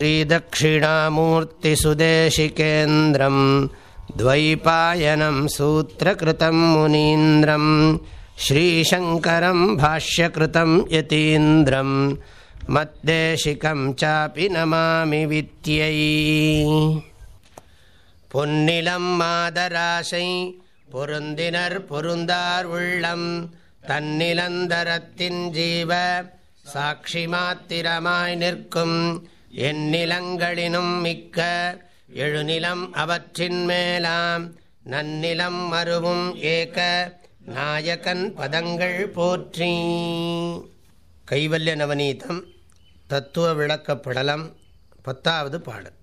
श्रीदक्षिणामूर्तिसुदेशिकेन्द्रम् द्वैपायनम् सूत्रकृतं मुनीन्द्रम् श्रीशङ्करं भाष्यकृतम् यतीन्द्रम् मद्देशिकं चापि नमामि वित्यै। पुन्निलम् मादराशै पुरुन्दिनर्पुरुन्दारुलं तन्निलन्दरतिञ्जीव साक्षिमातिरमाय् निर्कुम् எந்நிலங்களினும் மிக்க எழுநிலம் அவற்றின் மேலாம் நன்னிலம் மறுவும் ஏக நாயகன் பதங்கள் போற்றி. கைவல்ய நவநீதம் தத்துவ விளக்கப்படலம் பத்தாவது பாடல்.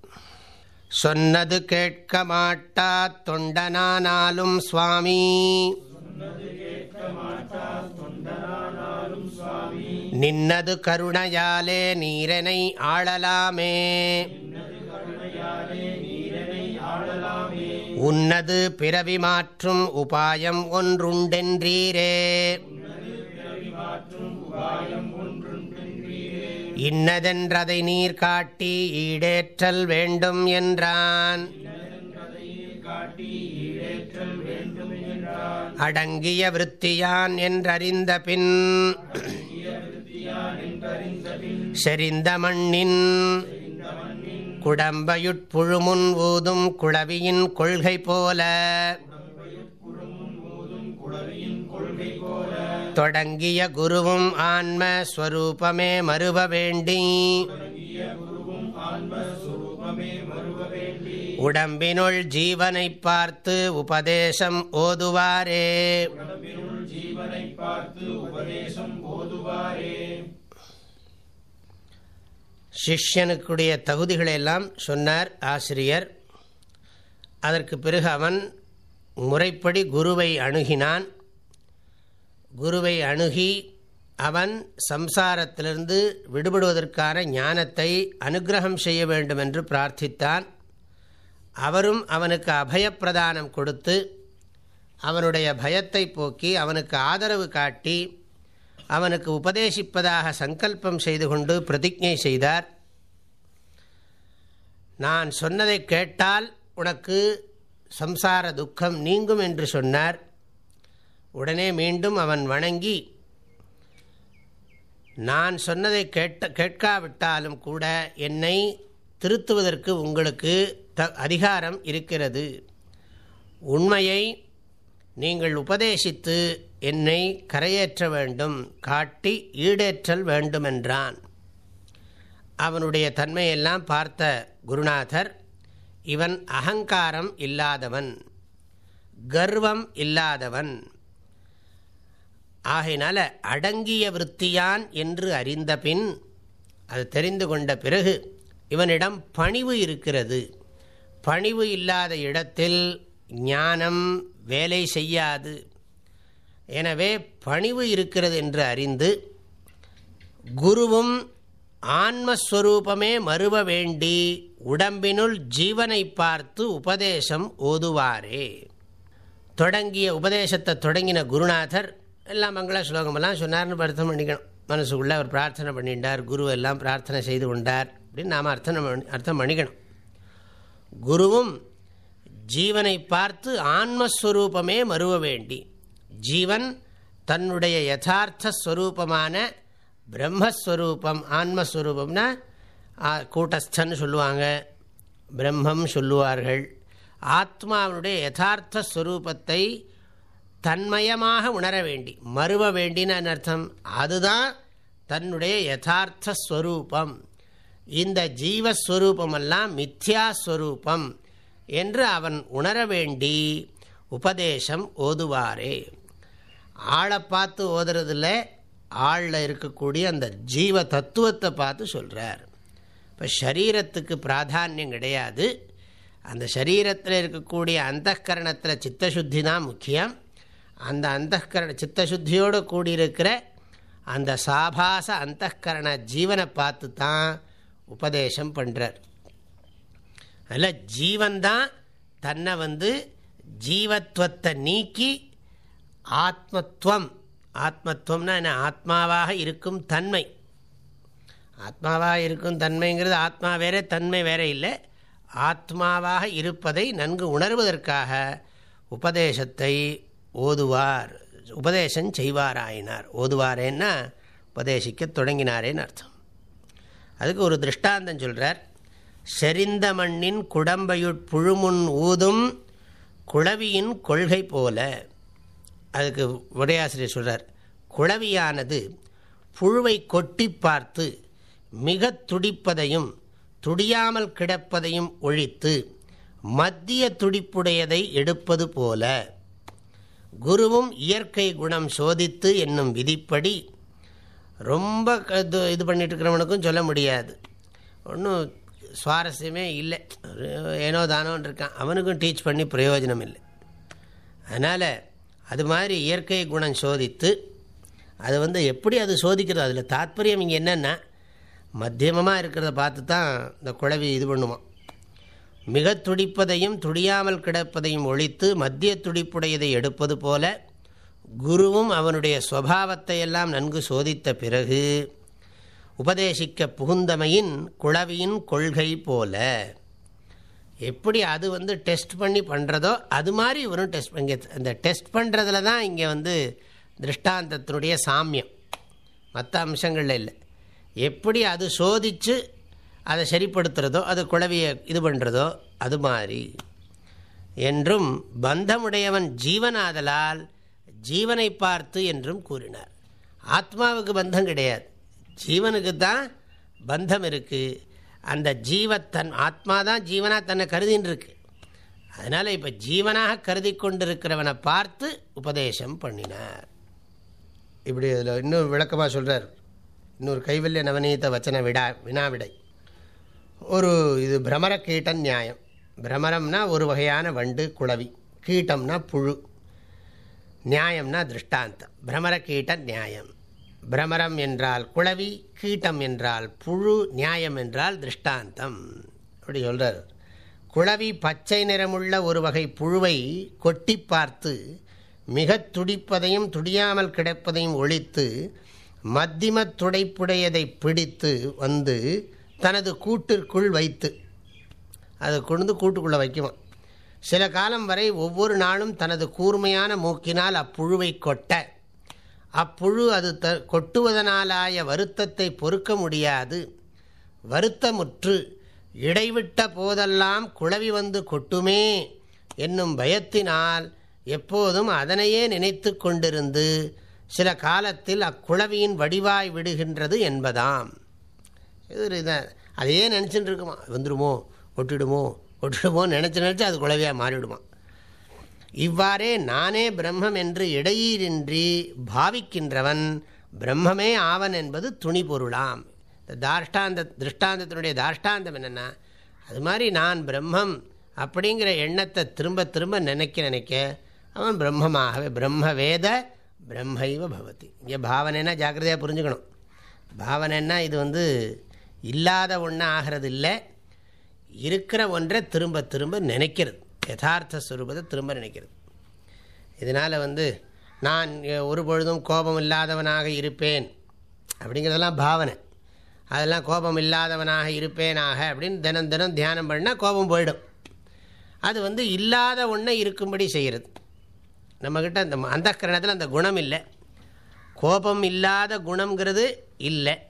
சொன்னது கேட்க மாட்டா தொண்டனானாலும் சுவாமி. நின்னது கருணையாலே நீரனை ஆளலாமே. உன்னது பிறவி மாற்றும் உபாயம் ஒன்றுண்டென்றீரே. இன்னதென்றதை நீர் காட்டி ஈடேற்றல் வேண்டும் என்றான். அடங்கிய விருத்தியான் என்றறிந்த பின் செறிந்த மண்ணின் குடம்பையுட்புழுமுன் ஊதும் குழவியின் கொள்கை போல தொடங்கிய குருவும் ஆன்மஸ்வரூபமே மறுவ வேண்டி உடம்பினுள் ஜீவனை பார்த்து உபதேசம் ஓதுவாரே. சிஷ்யனுக்குடைய தகுதிகளையெல்லாம் சொன்னார் ஆசிரியர். அதற்கு பிறகு அவன் முறைப்படி குருவை அணுகினான். குருவை அணுகி அவன் சம்சாரத்திலிருந்து விடுபடுவதற்கான ஞானத்தை அனுகிரகம் செய்ய வேண்டும் என்று பிரார்த்தித்தான். அவரும் அவனுக்கு அபயப்பிரதானம் கொடுத்து அவனுடைய பயத்தை போக்கி அவனுக்கு ஆதரவு காட்டி அவனுக்கு உபதேசிப்பதாக சங்கல்பம் செய்து கொண்டு பிரதிஜை செய்தார். நான் சொன்னதை கேட்டால் உனக்கு சம்சார துக்கம் நீங்கும் என்று சொன்னார். உடனே மீண்டும் அவன் வணங்கி நான் சொன்னதை கேட்ட கேட்காவிட்டாலும் கூட என்னை திருத்துவதற்கு உங்களுக்கு த அதிகாரம் இருக்கிறது. உண்மையை நீங்கள் உபதேசித்து என்னை கரையேற்ற வேண்டும் காட்டி ஈடேற்றல் வேண்டுமென்றான். அவனுடைய தன்மையெல்லாம் பார்த்த குருநாதர் இவன் அகங்காரம் இல்லாதவன் கர்வம் இல்லாதவன். ஆகையினால அடங்கிய விற்த்தியான் என்று அறிந்த பின் அது தெரிந்து கொண்ட பிறகு இவனிடம் பணிவு இருக்கிறது. பணிவு இல்லாத இடத்தில் ஞானம் வேலை செய்யாது. எனவே பணிவு இருக்கிறது என்று அறிந்து குருவும் ஆன்மஸ்வரூபமே மறுவ வேண்டி உடம்பினுள் ஜீவனை பார்த்து உபதேசம் ஓதுவாரே. தொடங்கிய உபதேசத்தை தொடங்கின குருநாதர் எல்லாம் மங்கள ஸ்லோகமெல்லாம் சொன்னார்னு அர்த்தம் பண்ணிக்கணும். மனசுக்குள்ளே அவர் பிரார்த்தனை பண்ணிட்டார். குரு எல்லாம் பிரார்த்தனை செய்து கொண்டார். அப்படின்னு நாம் அர்த்தம் அர்த்தம் பண்ணிக்கணும். குருவும் ஜீவனை பார்த்து ஆன்மஸ்வரூபமே மறுவ வேண்டி ஜீவன் தன்னுடைய யதார்த்த ஸ்வரூபமான பிரம்மஸ்வரூபம் ஆன்மஸ்வரூபம்னா கூட்டஸ்தன் சொல்லுவாங்க பிரம்மம் சொல்லுவார்கள். ஆத்மாவுடைய யதார்த்த ஸ்வரூபத்தை தன்மயமாக உணர வேண்டி மறுவ வேண்டின்னு அர்த்தம்? அதுதான் தன்னுடைய யதார்த்த ஸ்வரூபம். இந்த ஜீவஸ்வரூபமெல்லாம் மித்யாஸ்வரூபம் என்று அவன் உணர வேண்டி உபதேசம் ஓதுவாரே. ஆளை பார்த்து ஓதுறதில் ஆளில் இருக்கக்கூடிய அந்த ஜீவ தத்துவத்தை பார்த்து சொல்கிறார் இப்போ சரீரத்துக்கு பிராதானியம் கிடையாது. அந்த சரீரத்தில் இருக்கக்கூடிய அந்தகரணத்தில் சித்தசுத்தி தான் முக்கியம். அந்த அந்தகரண சித்தசுத்தியோடு கூடியிருக்கிற அந்த சாபாச அந்தகரண ஜீவனை பார்த்து தான் உபதேசம் பண்ணுறார் அதில் ஜீவன்தான் தன்னை வந்து ஜீவத்வத்தை நீக்கி ஆத்மத்துவம் ஆத்மத்துவம்னா என்ன? ஆத்மாவாக இருக்கும் தன்மை. ஆத்மாவாக இருக்கும் தன்மைங்கிறது ஆத்மா வேறே தன்மை வேற இல்லை. ஆத்மாவாக இருப்பதை நன்கு உணர்வதற்காக உபதேசத்தை ஓதுவார். உபதேசம் செய்வாராயினார். ஓதுவாரேன்னா உபதேசிக்க தொடங்கினாரேன்னு அர்த்தம். அதுக்கு ஒரு திருஷ்டாந்தம் சொல்கிறார் செறிந்த மண்ணின் குடம்பையுட் புழுமுன் ஊதும் குளவியின் கொள்கை போல. அதுக்கு உரையாசிரியர் சொல்கிறார் குளவியானது புழுவை கொட்டி பார்த்து மிக துடிப்பதையும் துடியாமல் கிடப்பதையும் ஒழித்து மத்திய துடிப்புடையதை எடுப்பது போல. குருவும் இயற்கை குணம் சோதித்து என்னும் விதிப்படி ரொம்ப இது இது பண்ணிட்டுருக்கிறவனுக்கும் சொல்ல முடியாது. ஒன்றும் சுவாரஸ்யமே இல்லை. ஏனோ தானோன்னு இருக்கான் அவனுக்கும் டீச் பண்ணி பிரயோஜனம் இல்லை அதனால் அது மாதிரி இயற்கை குணம் சோதித்து அது வந்து எப்படி அது சோதிக்கிறது அதில் தாத்பரியம் இங்கே என்னென்னா மத்தியமமாக இருக்கிறத பார்த்து தான் இந்த குழவி இது பண்ணுவான். மிக துடிப்பதையும் துடியாமல் கிடப்பதையும் ஒழித்து மத்திய துடிப்புடையதை எடுப்பது போல குருவும் அவனுடைய ஸ்வபாவத்தை எல்லாம் நன்கு சோதித்த பிறகு உபதேசிக்க புகுந்தமையின் குழவியின் கொள்கை போல எப்படி அது வந்து டெஸ்ட் பண்ணி பண்ணுறதோ அது மாதிரி இவரும் டெஸ்ட் பண்ணி அந்த டெஸ்ட் பண்ணுறதுல தான் இங்கே வந்து திருஷ்டாந்தத்தினுடைய சாமியம். மற்ற அம்சங்களில் இல்லை. எப்படி அது சோதித்து அதை சரிப்படுத்துகிறதோ அது குழவியை இது பண்ணுறதோ அது மாதிரி. என்றும் பந்தமுடையவன் ஜீவனாதலால் ஜீவனை பார்த்து என்றும் கூறினார். ஆத்மாவுக்கு பந்தம் கிடையாது. ஜீவனுக்கு தான் பந்தம் இருக்குது அந்த ஜீவத்தன் ஆத்மா தான் ஜீவனாக தன்னை கருதின்னு இருக்கு அதனால் இப்போ ஜீவனாக கருதி கொண்டிருக்கிறவனை பார்த்து உபதேசம் பண்ணினார். இப்படி இதில் இன்னும் விளக்கமாக சொல்கிறார் இன்னொரு கைவல்ய நவநீத வச்சன விடா வினாவிடை. ஒரு இது பிரமர கீட்டன் நியாயம். பிரமரம்னா ஒரு வகையான வண்டு குளவி கீட்டம்னா புழு. நியாயம்னா திருஷ்டாந்தம். பிரமர கீட்ட நியாயம். பிரமரம் என்றால் குளவி கீட்டம் என்றால் புழு நியாயம் என்றால் திருஷ்டாந்தம். அப்படி சொல்கிறார் குளவி பச்சை நிறமுள்ள ஒரு வகை புழுவை கொட்டி பார்த்து மிக துடிப்பதையும் துடியாமல் கிடப்பதையும் ஒழித்து மத்திம துடைப்புடையதை பிடித்து வந்து தனது கூட்டிற்குள் வைத்து அதை கொண்டு கூட்டுக்குள்ளே வைக்குவான். சில காலம் வரை ஒவ்வொரு நாளும் தனது கூர்மையான மூக்கினால் அப்புழுவை கொட்ட. அப்புழு அது த கொட்டுவதனாலாய வருத்தத்தை பொறுக்க முடியாது. வருத்தமுற்று இடைவிட்ட போதெல்லாம் குழவி வந்து கொட்டுமே என்னும் பயத்தினால் எப்போதும் அதனையே நினைத்து கொண்டிருந்து சில காலத்தில் அக்குழவியின் வடிவாய் விடுகின்றது என்பதாம். இது அதையே நினச்சிட்டு இருக்குமா? வந்துடுமோ? ஒட்டிடுமோ ஒட்டிடுமோ நினச்சி நினச்சி அது குழவையாக மாறிவிடுவான் இவ்வாறே நானே பிரம்மம் என்று இடையீரின்றி பாவிக்கின்றவன் பிரம்மமே ஆவன் என்பது துணி பொருளாம் இந்த தாஷ்டாந்த திருஷ்டாந்தத்தினுடைய தாஷ்டாந்தம் என்னென்னா அது மாதிரி நான் பிரம்மம் அப்படிங்கிற எண்ணத்தை திரும்ப திரும்ப நினைக்க நினைக்க அவன் பிரம்மமாகவே பிரம்ம வேத பிரம்மைவ பவதி. இங்கே பாவனைன்னா ஜாக்கிரதையாக புரிஞ்சுக்கணும். பாவனைன்னா இது வந்து இல்லாத ஒன்று ஆகிறது இல்லை இருக்கிற ஒன்றை திரும்ப திரும்ப நினைக்கிறது. யதார்த்த ஸ்வரூபத்தை திரும்ப நினைக்கிறது. இதனால் வந்து நான் ஒரு பொழுதும் கோபம் இல்லாதவனாக இருப்பேன் அப்படிங்கிறதெல்லாம் பாவனை. அதெல்லாம் கோபம் இல்லாதவனாக இருப்பேனாக அப்படின்னு தினம் தினம் தியானம் பண்ணால் கோபம் போயிடும். அது வந்து இல்லாத ஒன்றை இருக்கும்படி செய்கிறது. நம்மக்கிட்ட அந்த அந்த கரணத்தில் அந்த குணம் இல்லை. கோபம் இல்லாத குணங்கிறது இல்லை.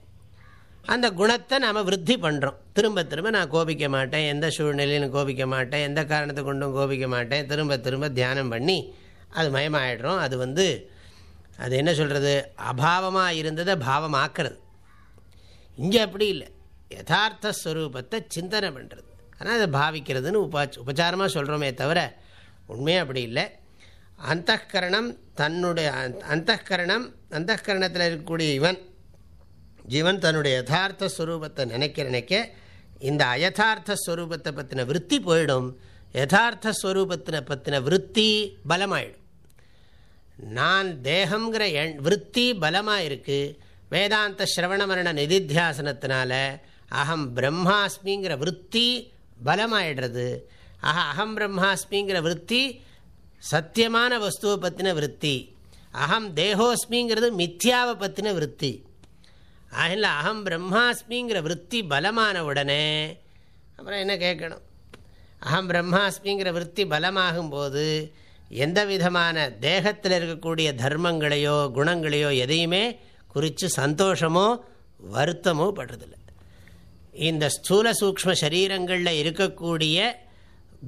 அந்த குணத்தை நாம் விருத்தி பண்ணுறோம் திரும்ப திரும்ப நான் கோபிக்க மாட்டேன். எந்த சூழ்நிலையிலும் கோபிக்க மாட்டேன். எந்த காரணத்தை கொண்டும் கோபிக்க மாட்டேன். திரும்ப திரும்ப தியானம் பண்ணி அது மயமாயிடுறோம். அது வந்து அது என்ன சொல்கிறது அபாவமாக இருந்ததை பாவமாக்குறது. இங்கே அப்படி இல்லை. யதார்த்த ஸ்வரூபத்தை சிந்தனை பண்ணுறது ஆனால் அதை பாவிக்கிறதுன்னு உபா உபச்சாரமாக சொல்கிறோமே தவிர உண்மையாக அப்படி இல்லை. அந்தகரணம் தன்னுடைய அந்தகரணம் அந்தகரணத்தில் இருக்கக்கூடிய இவன் ஜீவன் தன்னுடைய யதார்த்த ஸ்வரூபத்தை நினைக்கிற நினைக்க இந்த அயதார்த்த ஸ்வரூபத்தை பற்றின விற்பி போயிடும். யதார்த்த ஸ்வரூபத்தினை பற்றின விற்பி பலமாயிடும். நான் தேகங்கிற எண் விற்பி பலமாக இருக்குது வேதாந்த ஸ்ரவண மரண நிதித்தியாசனத்தினால அகம் பிரம்மாஸ்மிங்கிற விற்பி பலமாயிடுறது. ஆஹா அகம் பிரம்மாஸ்மிங்கிற விற்பி சத்தியமான வஸ்துவை பற்றின விற்பி அகம் தேகோஸ்மிங்கிறது மித்யாவை பற்றின விற்பி அதில் அகம் பிரம்மாஸ்மிங்கிற விற்பி பலமான உடனே அப்புறம் என்ன கேட்கணும்? அகம் பிரம்மாஸ்மிங்கிற விற்பி பலமாகும்போது எந்த விதமான தேகத்தில் இருக்கக்கூடிய தர்மங்களையோ குணங்களையோ எதையுமே குறித்து சந்தோஷமோ வருத்தமோ படுறதில்லை. இந்த ஸ்தூல சூக்ம சரீரங்களில் இருக்கக்கூடிய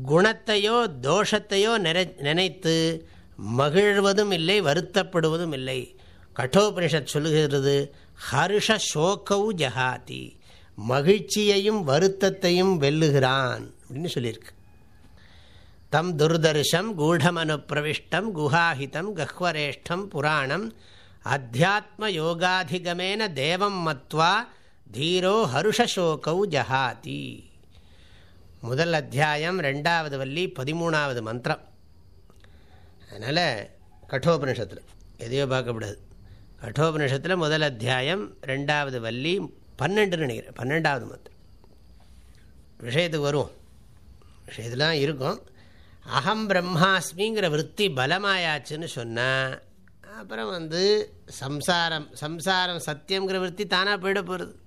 குணத்தையோ தோஷத்தையோ நினை நினைத்து மகிழ்வதும் இல்லை வருத்தப்படுவதும் இல்லை. கட்டோபனிஷத் சொல்கிறது ஹர்ஷ சோகௌ ஜஹாதி. மகிழ்ச்சியையும் வருத்தத்தையும் வெல்லுகிறான் அப்படின்னு சொல்லியிருக்கு. தம் துர்தர்ஷம் கூடமனு பிரவிஷ்டம் குஹாஹிதம் கஹ்வரேஷ்டம் புராணம் அத்தியாத்ம யோகாதிகமேன தேவம் மத்வா தீரோ ஹருஷசோகௌ ஜஹாதி. முதல் அத்தியாயம் ரெண்டாவது வள்ளி பதிமூணாவது மந்திரம். அதனால் கட்டோபனிஷத்தில் எதையோ பார்க்கக்கூடாது. கட்டோபனிஷத்தில் முதல் அத்தியாயம் ரெண்டாவது வள்ளி பன்னெண்டுன்னு நினைக்கிறேன். பன்னெண்டாவது மந்திரம். விஷயத்துக்கு வருவோம். விஷயத்துலாம் இருக்கும். அகம் பிரம்மாஸ்மிங்கிற விற்பி பலமாயாச்சுன்னு சொன்னால் அப்புறம் வந்து சம்சாரம் சம்சாரம் சத்தியங்கிற விற்பி தானாக போயிட போகிறது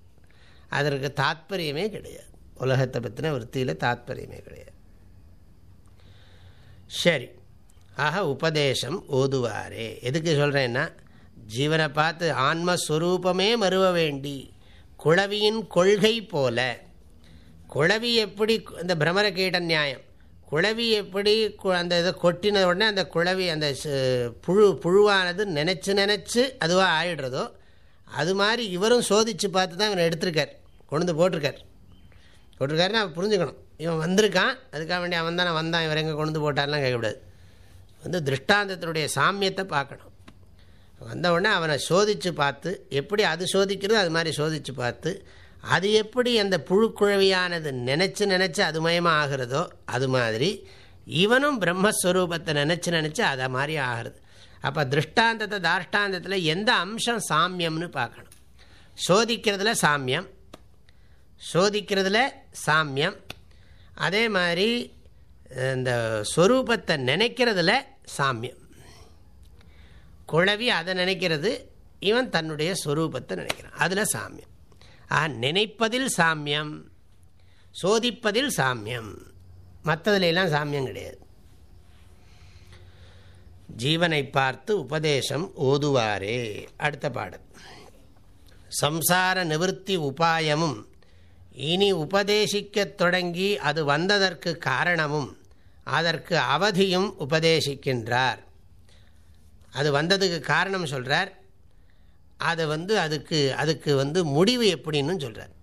அதற்கு தாத்பரியமே கிடையாது. உலகத்தை பற்றின விற்த்தியில் தாத்பரியமே கிடையாது. சரி. ஆக உபதேசம் ஓதுவாரே. எதுக்கு சொல்கிறேன்னா ஜீவனை பார்த்து ஆன்மஸ்வரூபமே மறுவ வேண்டி குழவியின் கொள்கை போல. குழவி எப்படி இந்த பிரமரகீட நியாயம். குழவி எப்படி அந்த இதை கொட்டின உடனே அந்த குழவி அந்த புழு புழுவானது நினச்சி நினச்சி அதுவாக ஆயிடுறதோ அது மாதிரி இவரும் சோதித்து பார்த்து தான் இவனை எடுத்திருக்கார். கொண்டு போட்டிருக்கார். போட்டிருக்காருன்னு அவன் புரிஞ்சுக்கணும். இவன் வந்திருக்கான் அதுக்காக வேண்டிய அவன் தானே வந்தான் இவர் எங்கே கொண்டு போட்டார்லாம் கேட்கக்கூடாது. வந்து திருஷ்டாந்தத்தினுடைய சாமியத்தை பார்க்கணும். வந்தவுடனே அவனை சோதித்து பார்த்து எப்படி அது சோதிக்கிறது அது மாதிரி சோதித்து பார்த்து அது எப்படி அந்த புழுக்குழவியானது நினச்சி நினச்சி அது மயமாக ஆகிறதோ அது மாதிரி இவனும் பிரம்மஸ்வரூபத்தை நினச்சி நினச்சி அதை மாதிரி ஆகிறது. அப்போ திருஷ்டாந்தத்தை தாஷ்டாந்தத்தில் எந்த அம்சம் சாமியம்னு பார்க்கணும். சோதிக்கிறதுல சாமியம் சோதிக்கிறதுல சாமியம் அதே மாதிரி இந்த ஸ்வரூபத்தை நினைக்கிறதுல சாமியம். குழவி அதை நினைக்கிறது. இவன் தன்னுடைய ஸ்வரூபத்தை நினைக்கிறான். அதில் சாமியம். ஆ நினைப்பதில் சாமியம் சோதிப்பதில் சாமியம். மற்றதுலாம் சாமியம் கிடையாது. ஜீவனை பார்த்து உபதேசம் ஓதுவாரே. அடுத்த பாடல். சம்சார நிவர்த்தி உபாயமும் இனி உபதேசிக்கத் தொடங்கி அது வந்ததற்கு காரணமும் அதற்கு அவதியும் உபதேசிக்கின்றார். அது வந்ததுக்கு காரணம் சொல்கிறார் அதை வந்து அதுக்கு அதுக்கு வந்து முடிவு எப்படின்னு சொல்கிறார்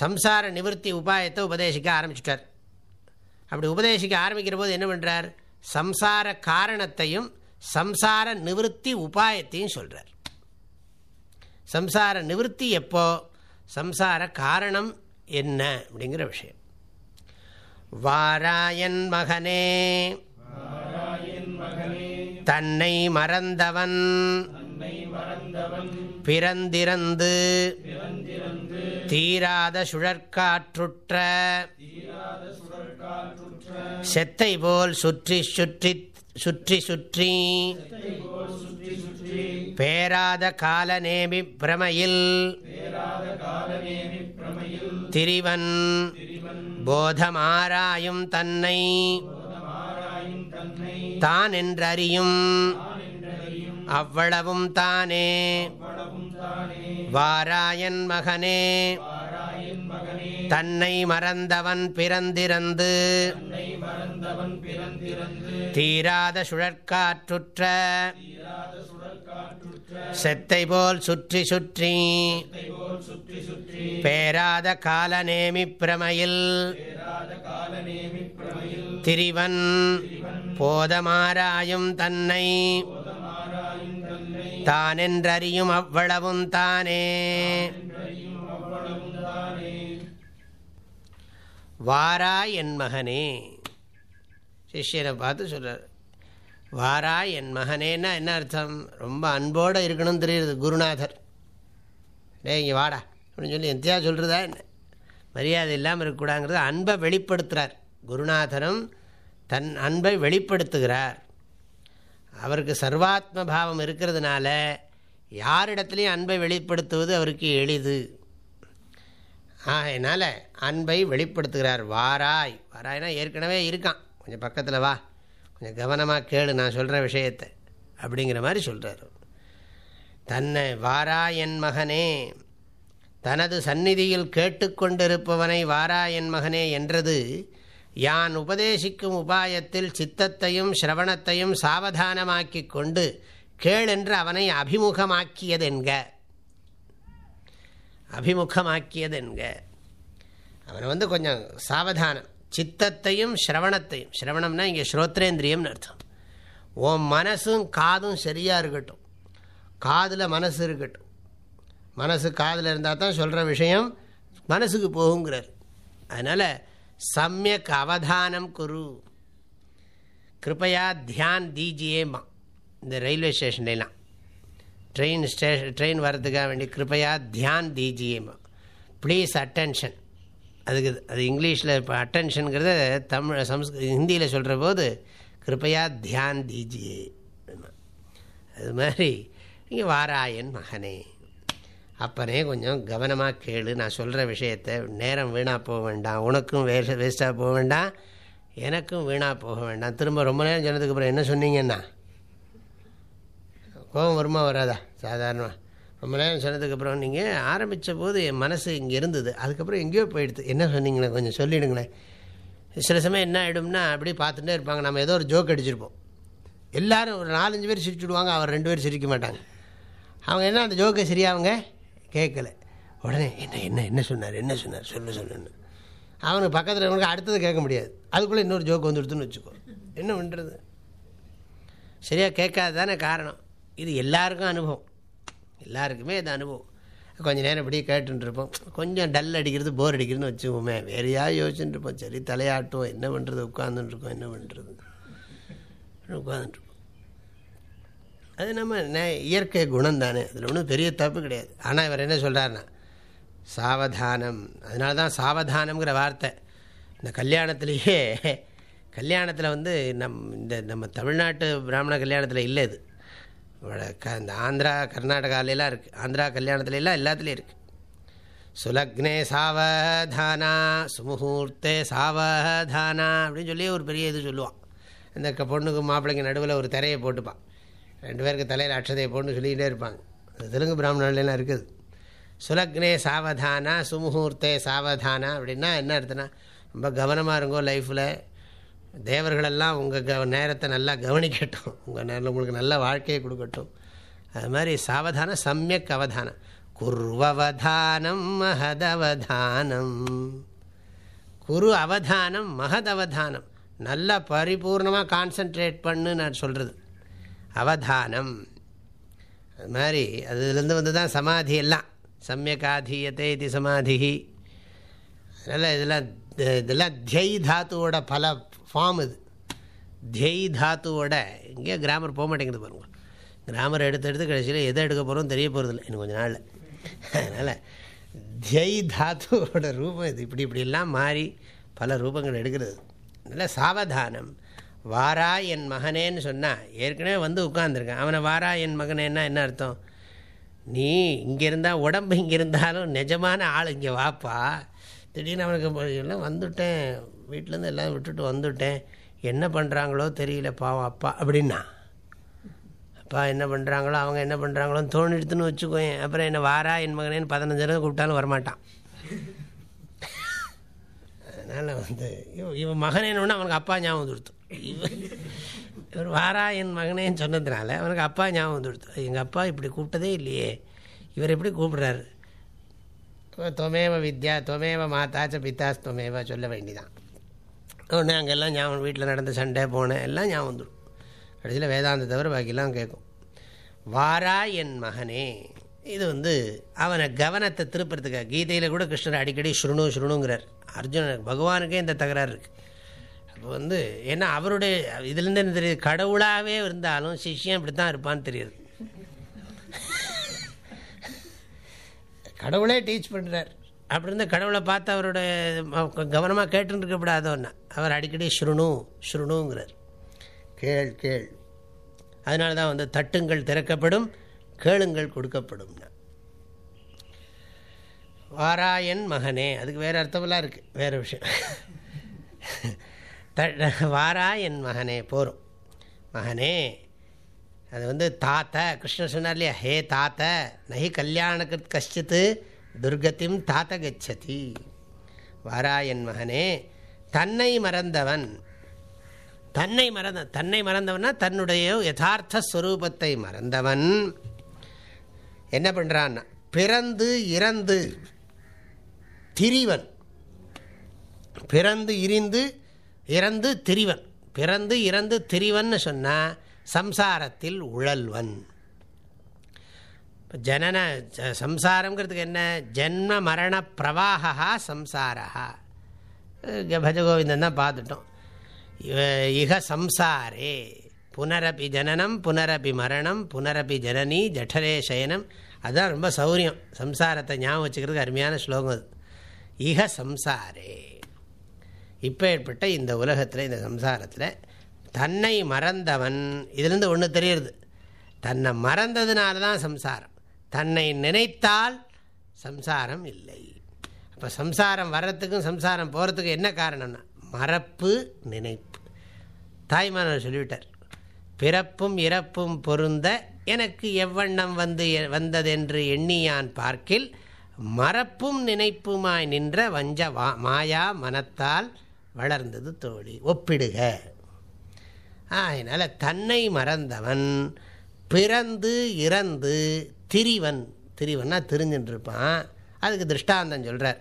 சம்சார நிவர்த்தி உபாயத்தை உபதேசிக்க ஆரம்பிச்சிட்டார். அப்படி உபதேசிக்க ஆரம்பிக்கிற போது என்ன பண்ணுறார் சம்சார காரணத்தையும் சம்சார நிவர்த்தி உபாயத்தையும் சொல்கிறார் சம்சார நிவர்த்தி எப்போ? சம்சார காரணம் என்ன? அப்படிங்கிற விஷயம். வாராயன் மகனே. தன்னை மறந்தவன். பிறந்திறந்து தீராத சுழற்காற்றுற்ற செத்தை போல் சுற்றி சுற்றி சுற்றி சுற்றி பேராத கால நேமி பிரமையில் திரிவன். போதமாராயும் தன்னை தான் என்றறியும் அவ்வளவும் தானே. வாராயன் மகனே. தன்னை மறந்தவன் பிறந்திருந்து. தீராத சுழற்காற்றுற்ற. செத்தை போல் சுற்றி சுற்றி. பேராத காலநேமி பிரமையில். திரிவன். போதமாராயும் தன்னை. தானென்றறியும் அவ்வளவும் தானே. வாரா என் மகனே. சிஷியனை பார்த்து சொல்கிறார் வாரா என் மகனேன்னா என்ன அர்த்தம்? ரொம்ப அன்போடு இருக்கணும்னு தெரியுது குருநாதர். டே இங்கே வாடா. அப்படின்னு சொல்லி எந்தியா சொல்கிறதா என்ன? மரியாதை இல்லாமல் இருக்கக்கூடாங்கிறது அன்பை வெளிப்படுத்துகிறார் குருநாதரும் தன் அன்பை வெளிப்படுத்துகிறார். அவருக்கு சர்வாத்ம பாவம் இருக்கிறதுனால யாரிடத்துலையும் அன்பை வெளிப்படுத்துவது அவருக்கு எளிது. ஆகையினால் அன்பை வெளிப்படுத்துகிறார். வாராய். வாராய்னா ஏற்கனவே இருக்கான். கொஞ்சம் பக்கத்தில் வா. கொஞ்சம் கவனமாக கேளு நான் சொல்கிற விஷயத்தை. அப்படிங்கிற மாதிரி சொல்கிறார் தன்னை வாரா என் மகனே தனது சந்நிதியில் கேட்டுக்கொண்டிருப்பவனை வாரா என் மகனே என்றது யான் உபதேசிக்கும் உபாயத்தில் சித்தத்தையும் சிரவணத்தையும் சாவதானமாக்கி கொண்டு கேளென்று அவனை அபிமுகமாக்கியதென்க. அபிமுகமாக்கியதென்க. அவனை வந்து கொஞ்சம் சாவதானம். சித்தத்தையும் சிரவணத்தையும். சிரவணம்னா இங்கே ஸ்ரோத்ரேந்திரியம்னு அர்த்தம். உன் மனசும் காதும் சரியாக இருக்கட்டும். காதில் மனசு இருக்கட்டும். மனசு காதில் இருந்தால் தான் சொல்கிற விஷயம் மனசுக்கு போகுங்கிறார். அதனால் சமயக் அவதானம் குரு கிருப்பையா தியான் தீஜியேமா இந்த ரயில்வே ஸ்டேஷன்லாம் ட்ரெயின் ஸ்டேஷன் ட்ரெயின் வர்றதுக்காக வேண்டி கிருப்பையா தியான் தீஜியேமா ப்ளீஸ் அட்டென்ஷன் அதுக்கு அது இங்கிலீஷில் இப்போ அட்டென்ஷனுங்கிறத தமிழ் சம்ஸ் ஹிந்தியில் சொல்கிற போது கிருப்பையா தியான் தீஜியே அது மாதிரி இங்கே வாராயன் மகனே அப்பனே கொஞ்சம் கவனமாக கேளு. நான் சொல்கிற விஷயத்தை நேரம் வீணாக போக வேண்டாம். உனக்கும் வேஸ்ட் வேஸ்ட்டாக போக வேண்டாம். எனக்கும் வீணாக போக வேண்டாம். திரும்ப ரொம்ப நேரம் சொன்னதுக்கு அப்புறம் என்ன சொன்னீங்கன்னா? கோபம் வருமா வராதா? சாதாரணமாக ரொம்ப நேரம் சொன்னதுக்கப்புறம் நீங்கள் ஆரம்பித்த போது என் மனசு இங்கே இருந்தது. அதுக்கப்புறம் எங்கேயோ போயிடுது. என்ன சொன்னீங்களே? கொஞ்சம் சொல்லிவிடுங்களேன் சில சமயம் என்ன ஆகிடும்னா அப்படியே பார்த்துட்டே இருப்பாங்க. நம்ம ஏதோ ஒரு ஜோக் அடிச்சிருப்போம். எல்லோரும் ஒரு நாலஞ்சு பேர் சிரிச்சுடுவாங்க. அவர் ரெண்டு பேர் சிரிக்க மாட்டாங்க. அவங்க என்ன அந்த ஜோக்கை சரியாவங்க கேட்கல. உடனே என்ன என்ன என்ன சொன்னார் என்ன சொன்னார் சொல்லு சொல்லுன்னு. அவனுக்கு பக்கத்தில் அவனுக்கு அடுத்தது கேட்க முடியாது. அதுக்குள்ளே இன்னொரு ஜோக்கு வந்துடுதுன்னு வச்சுக்கோ. என்ன பண்ணுறது சரியாக கேட்காது தானே காரணம். இது எல்லாருக்கும் அனுபவம். எல்லாருக்குமே இது அனுபவம். கொஞ்சம் நேரம் இப்படியே கேட்டுருப்போம் கொஞ்சம் டல் அடிக்கிறது போர் அடிக்கிறதுன்னு வச்சுக்கோமே. வேறையா யோசிச்சுட்டு இருப்போம். சரி தலையாட்டுவோம். என்ன பண்ணுறது உட்காந்துட்டுருக்கோம் என்ன பண்ணுறது உட்காந்துட்டு அது நம்ம இயற்கை குணம் தானே அதில் ஒன்றும் பெரிய தப்பு கிடையாது. ஆனால் இவர் என்ன சொல்கிறாருன்னா சாவதானம். அதனால தான் சாவதானம்ங்கிற வார்த்தை. இந்த கல்யாணத்துலேயே கல்யாணத்தில் வந்து நம் இந்த நம்ம தமிழ்நாட்டு பிராமண கல்யாணத்தில் இல்லை இது. க இந்த ஆந்திரா கர்நாடகாலெலாம் இருக்குது ஆந்திரா கல்யாணத்துலலாம் எல்லாத்துலேயும் இருக்குது சுலக்னே சாவதானா சுமுகூர்த்தே சாவதானா அப்படின்னு சொல்லி ஒரு பெரிய இது சொல்லுவான். இந்த பொண்ணுக்கு மாப்பிள்ளைங்க நடுவில் ஒரு திரையை போட்டுப்பான். ரெண்டு பேருக்கு தலையில் அக்ஷதையை போடணும்னு சொல்லிக்கிட்டே இருப்பாங்க. தெலுங்கு பிராமணர்லாம் இருக்குது. சுலக்னே சாவதானா சுமுகூர்த்தே சாவதானா அப்படின்னா என்ன அர்த்தம்னா ரொம்ப கவனமாக இருங்கோ லைஃப்பில் தேவர்களெல்லாம் உங்கள் க நேரத்தை நல்லா கவனிக்கட்டும். உங்கள் நேரில் உங்களுக்கு நல்ல வாழ்க்கையை கொடுக்கட்டும். அது மாதிரி சாவதானம் சமயக் அவதானம். குர்வவதானம் மகதவதானம். குரு அவதானம் மகதவதானம். நல்லா பரிபூர்ணமாக கான்சன்ட்ரேட் பண்ணு நான் சொல்கிறது அவதானம். அது மாதிரி அதுலேருந்து வந்து தான் சமாதி எல்லாம். சமயக்காதீயத்தை இது சமாதி அதனால் இதெல்லாம் இதெல்லாம் தியை தாத்துவோட பல ஃபார்ம் இது. தியை தாத்துவோட இங்கே கிராமர் போக மாட்டேங்குது பாருங்க. கிராமர் எடுத்து எடுத்து கடைசியில் எதை எடுக்க போகிறோம் தெரிய போகிறதில்ல இன்னும் கொஞ்சம் நாளில். அதனால் தியை தாத்துவோட ரூபம் இது. இப்படி இப்படிலாம் மாறி பல ரூபங்கள் எடுக்கிறது. அதனால் சாவதானம். வாரா என் மகனேன்னு சொன்னால் ஏற்கனவே வந்து உட்காந்துருக்கேன் அவனை வாரா என் மகனேன்னா என்ன அர்த்தம்? நீ இங்கே இருந்தால் உடம்பு இங்கே இருந்தாலும் நிஜமான ஆள் இங்கே வாப்பா. திடீர்னு அவனுக்கு எல்லாம் வீட்டிலேருந்து எல்லாம் விட்டுட்டு வந்துவிட்டேன் என்ன பண்ணுறாங்களோ தெரியல பாவம் அப்பா அப்படின்னா. அப்பா என்ன பண்ணுறாங்களோ அவங்க என்ன பண்ணுறாங்களோன்னு தோணிடுத்துன்னு வச்சுக்கோயேன். அப்புறம் என்ன வாரா என் மகனேன்னு பதினஞ்சு ரூபா கூப்பிட்டாலும் வரமாட்டான். அதனால் வந்து இவன் இவன் மகனேன்னு அவனுக்கு அப்பா ஞாபகம் கொடுத்தோம் இவர் வாரா என் மகனேன்னு சொன்னதுனால அவனுக்கு அப்பா ஞாபகம் வந்துடுத்து எங்கள் அப்பா இப்படி கூப்பிட்டதே இல்லையே. இவர் எப்படி கூப்பிட்றாரு? தொமேவ வித்யா தொமேவ மாதாச்ச பித்தாஸ் தொமேவ சொல்ல வேண்டிதான். உடனே அங்கெல்லாம் ஞாபகம் வீட்டில் நடந்த சண்டை போனேன் எல்லாம் ஞாபகம் வந்துடும் கடைசியில் வேதாந்த தவிர பாக்கிலாம் கேட்கும். வாரா என் மகனே இது வந்து அவனை கவனத்தை திருப்புறதுக்காக கீதையில் கூட கிருஷ்ணர் அடிக்கடி ஸ்ருணு ஸ்ருணுங்கிறார் அர்ஜுனன் பகவானுக்கே இந்த தகராறு இருக்குது வந்து ஏன்னா அவருடைய இதுலேருந்து என்ன தெரியுது? கடவுளாகவே இருந்தாலும் சிஷ்யம் இப்படி தான் இருப்பான்னு தெரியுது. கடவுளே டீச் பண்ணுறார் அப்படி இருந்து கடவுளை பார்த்து அவரோட கவனமாக கேட்டுன்னு இருக்கக்கூடாதோன்னா அவர் அடிக்கடி ஸ்ருணு ஸ்ருணுங்கிறார். கேள் கேள். அதனால தான் வந்து தட்டுங்கள் திறக்கப்படும் கேளுங்கள் கொடுக்கப்படும்னா வாராயன் மகனே அதுக்கு வேறு அர்த்தமெல்லாம் இருக்குது வேறு விஷயம். த வாரா என் மகனே போகிறோம் மகனே அது வந்து தாத்த கிருஷ்ணர் சொன்னார் இல்லையா? ஹே தாத்த நகி கல்யாணக்கு கஷ்டித்து துர்கத்திம் தாத்த கச்சதி. வாரா என் மகனே தன்னை மறந்தவன். தன்னை மறந்த தன்னை மறந்தவன்னா தன்னுடைய யதார்த்த ஸ்வரூபத்தை மறந்தவன். என்ன பண்ணுறான்னா பிறந்து இறந்து திரிவன். பிறந்து இரிந்து இறந்து திரிவன். பிறந்து இறந்து திரிவன் சொன்னால் சம்சாரத்தில் உழல்வன். ஜனன சம்சாரங்கிறதுக்கு என்ன? ஜென்ம மரண பிரவாகா சம்சாரா பஜகோவிந்தன் தான் பார்த்துட்டோம். இக சம்சாரே. புனரபி ஜனனம் புனரபி மரணம் புனரபி ஜனனி ஜடரே சயனம். அதுதான் ரொம்ப சௌரியம். சம்சாரத்தை ஞாபகம் வச்சுக்கிறதுக்கு அருமையான ஸ்லோகம் அது. இக சம்சாரே. இப்போ ஏற்பட்ட இந்த உலகத்தில் இந்த சம்சாரத்தில் தன்னை மறந்தவன் இதுலேருந்து ஒன்று தெரியுது. தன்னை மறந்ததுனால தான் சம்சாரம். தன்னை நினைத்தால் சம்சாரம் இல்லை. அப்போ சம்சாரம் வர்றதுக்கும் சம்சாரம் போகிறதுக்கும் என்ன காரணம்னா மறப்பு நினைப்பு. தாய்மானவர் சொல்லிவிட்டார் பிறப்பும் இறப்பும் பொருந்த எனக்கு எவ்வண்ணம் வந்து வந்ததென்று எண்ணியான் பார்க்கில் மறப்பும் நினைப்புமாய் நின்ற வஞ்ச மாயா மனத்தால் வளர்ந்தது தோழி. ஒப்பிடுக. அதனால் தன்னை மறந்தவன் பிறந்து இறந்து திரிவன் திரிவன்னா தெரிஞ்சுட்டுருப்பான் அதுக்கு திருஷ்டாந்தம் சொல்கிறார்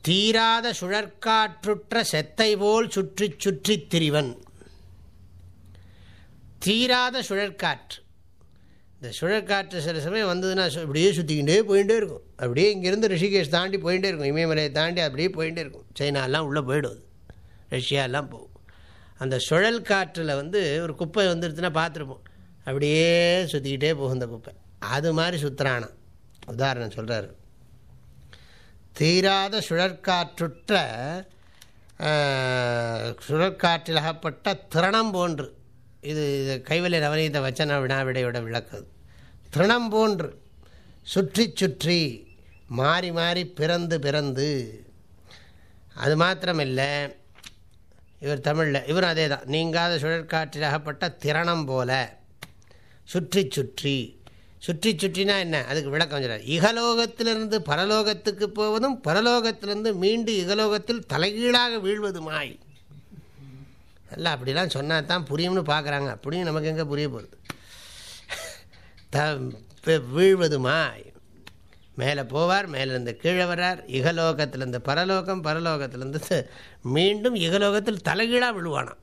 தீராத சுழற்காற்றுற்ற செத்தை போல் சுற்றி சுற்றி திரிவன். தீராத சுழற்காற்று. இந்த சுழற்காற்று சில சமயம் வந்ததுன்னா அப்படியே சுற்றிக்கிட்டே போயிட்டே இருக்கும். அப்படியே இங்கேருந்து ரிஷிகேஷ் தாண்டி போயிட்டே இருக்கும். இமயமலையை தாண்டி அப்படியே போயிட்டே இருக்கும். சைனாலாம் உள்ளே போயிடும் ரஷ்யாலாம் போகும். அந்த சுழல் காற்றில் வந்து ஒரு குப்பை வந்துடுச்சுன்னா பார்த்துருப்போம். அப்படியே சுற்றிக்கிட்டே போகும் இந்த குப்பை. அது மாதிரி சுற்றுறானா உதாரணம் சொல்கிறார் தீராத சுழற்காற்றுற்ற சுழற்காற்றில் அகப்பட்ட திரணம் போன்று. இது இது கைவலை நவநீத வச்சன வினாவிடையோட விளக்குது திருணம் போன்று சுற்றி சுற்றி மாறி மாறி பிறந்து பிறந்து. அது மாத்திரமில்லை இவர் தமிழில் இவரும் அதே தான் நீங்காத சுழற்காற்றில் அகப்பட்ட திறனம் போல சுற்றி சுற்றி. சுற்றி சுற்றினா என்ன? அதுக்கு விளக்கம் சொல்கிறார் இகலோகத்திலிருந்து பரலோகத்துக்கு போவதும் பரலோகத்திலிருந்து மீண்டு இகலோகத்தில் தலைகீழாக வீழ்வதுமாய். அல்ல அப்படிலாம் சொன்னால் தான் புரியும்னு பார்க்குறாங்க. அப்படியும் நமக்கு எங்கே புரிய போகுது த வீழ்வதுமாய் மேலே போவார் மேலேருந்து கீழே வர்றார். இகலோகத்திலேருந்து பரலோகம் பரலோகத்திலேருந்து மீண்டும் இகலோகத்தில் தலைகீழாக விழுவானாம்.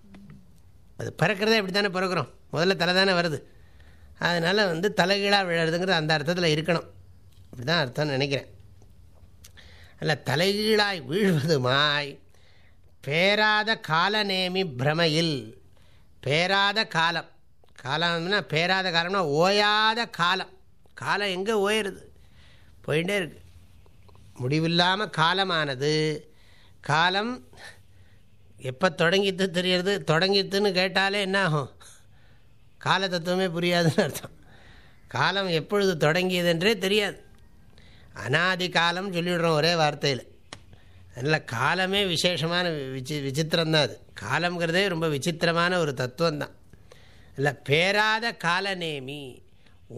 அது பிறக்கிறதே இப்படி தானே பிறக்கிறோம். முதல்ல தலை தானே வருது. அதனால் வந்து தலைகீழாக விழறதுங்கிறது அந்த அர்த்தத்தில் இருக்கணும். இப்படி தான் அர்த்தம்னு நினைக்கிறேன். அல்ல தலைகீழாய் வீழ்வதுமாய். பேராத காலநேமி பிரமையில். பேராத காலம். காலம்னா பேராத காலம்னா ஓயாத காலம். காலம் எங்கே ஓயிடுது போயிட்டே இருக்கு. முடிவில்லாமல் காலமானது. காலம் எப்போ தொடங்கித்து தெரியறது? தொடங்கித்துன்னு கேட்டாலே என்ன ஆகும்? கால தத்துவமே புரியாதுன்னு அர்த்தம். காலம் எப்பொழுது தொடங்கியதுன்றே தெரியாது. அனாதி காலம் சொல்லிவிடுறோம் ஒரே வார்த்தையில். அதனால் காலமே விசேஷமான விசி விசித்திரம்தான் அது. காலங்கிறதே ரொம்ப விசித்திரமான ஒரு தத்துவம்தான். இல்லை பேராத கால நேமி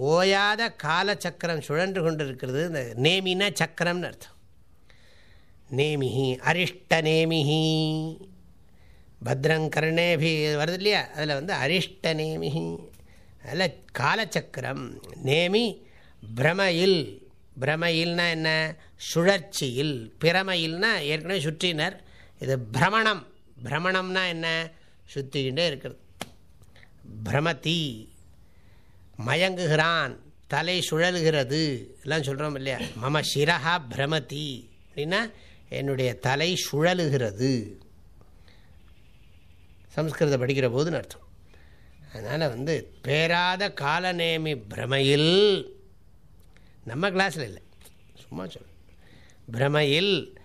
ஓயாத காலச்சக்கரம் சுழன்று கொண்டு இருக்கிறது இந்த நேமினா சக்கரம்னு அர்த்தம். நேமிஹி அரிஷ்ட நேமிஹி. பத்ரங்கர்ணேபி வருது இல்லையா? அதில் வந்து அரிஷ்ட நேமிஹி. அதில் காலச்சக்கரம். நேமி பிரமையில். பிரமையில்னா என்ன? சுழற்சியில். பிரமையில்னா ஏற்கனவே சுற்றினர். இது பிரமணம். பிரமணம்னா என்ன? சுற்றிக்கிட்டே இருக்கிறது. பிரமதி மயங்குகிறான் தலை சுழல்கிறது எல்லாம் சொல்கிறோம் இல்லையா? மம சிரஹா பிரமதி. அப்படின்னா என்னுடைய தலை சுழலுகிறது. சம்ஸ்கிருதம் படிக்கிற போதுன்னு அர்த்தம். அதனால் வந்து பேராத காலநேமி பிரமையில் நம்ம கிளாஸில் இல்லை. சும்மா சொல். பிரமையில்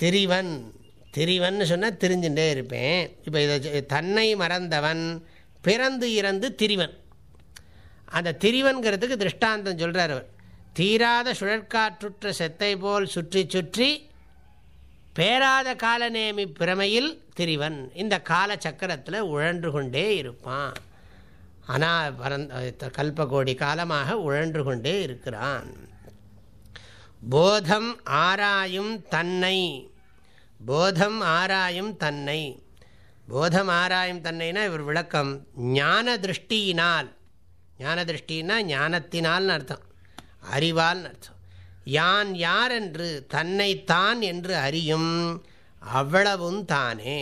திரிவன் திரிவன் சொன்னால் தெரிஞ்சுட்டே இருப்பேன். இப்போ இதை தன்னை மறந்தவன் பிறந்து இறந்து திரிவன். அந்த திரிவன்கிறதுக்கு திருஷ்டாந்தம் சொல்கிறார் அவர். தீராத சுழற்காற்றுற்ற செத்தை போல் சுற்றி சுற்றி பேராத காலநேமி பிரமையில் திரிவன். இந்த கால சக்கரத்தில் உழன்று கொண்டே இருப்பான். ஆனால் பரந்த கல்பகோடி காலமாக உழன்று கொண்டே இருக்கிறான். போதம் ஆராயும் தன்னை. போதம் ஆராயும் தன்னை. போதம் ஆராயும் தன்னைனா இவர் விளக்கம் ஞான திருஷ்டியினால் ஞான திருஷ்டின்னா ஞானத்தினால்னு அர்த்தம் அறிவால்னு அர்த்தம் யான் யார் என்று தன்னைத்தான் என்று அறியும்। அவ்வளவும் தானே।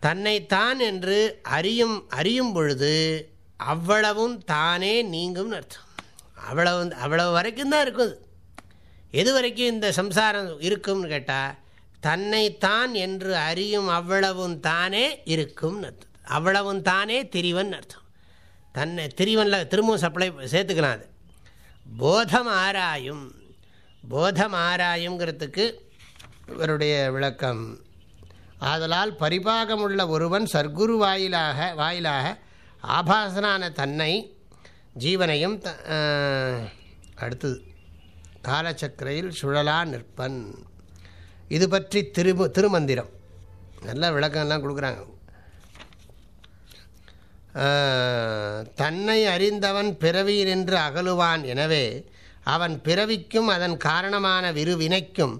தன்னைத்தான் என்று அறியும் அறியும் பொழுது அவ்வளவும் தானே நீங்கும்னு அர்த்தம் அவ்வளவு அவ்வளவு வரைக்கும் தான் இருக்குது எது வரைக்கும் இந்த சம்சாரம் இருக்கும்னு கேட்டால் தன்னைத்தான் என்று அறியும் அவ்வளவும் தானே இருக்கும் அர்த்தம் அவ்வளவும் தானே திரிவன் அர்த்தம் தன்னை திரிவனில் திரும்பவும் சப்ளை சேர்த்துக்கலாம் அது. போதம் ஆராயும். போதம் ஆராயுங்கிறதுக்கு இவருடைய விளக்கம். ஆதலால் பரிபாகமுள்ள ஒருவன் சர்க்குரு வாயிலாக வாயிலாக ஆபாசனான தன்னை ஜீவனையும் அடுத்தது காலச்சக்கரையில் சுழலா நிற்பன். இது பற்றி திரு திருமந்திரம். நல்ல விளக்கம்லாம் கொடுக்குறாங்க. தன்னை அறிந்தவன் பிறவியில் நின்று அகலுவான். எனவே அவன் பிறவிக்கும் அதன் காரணமான விருவினைக்கும்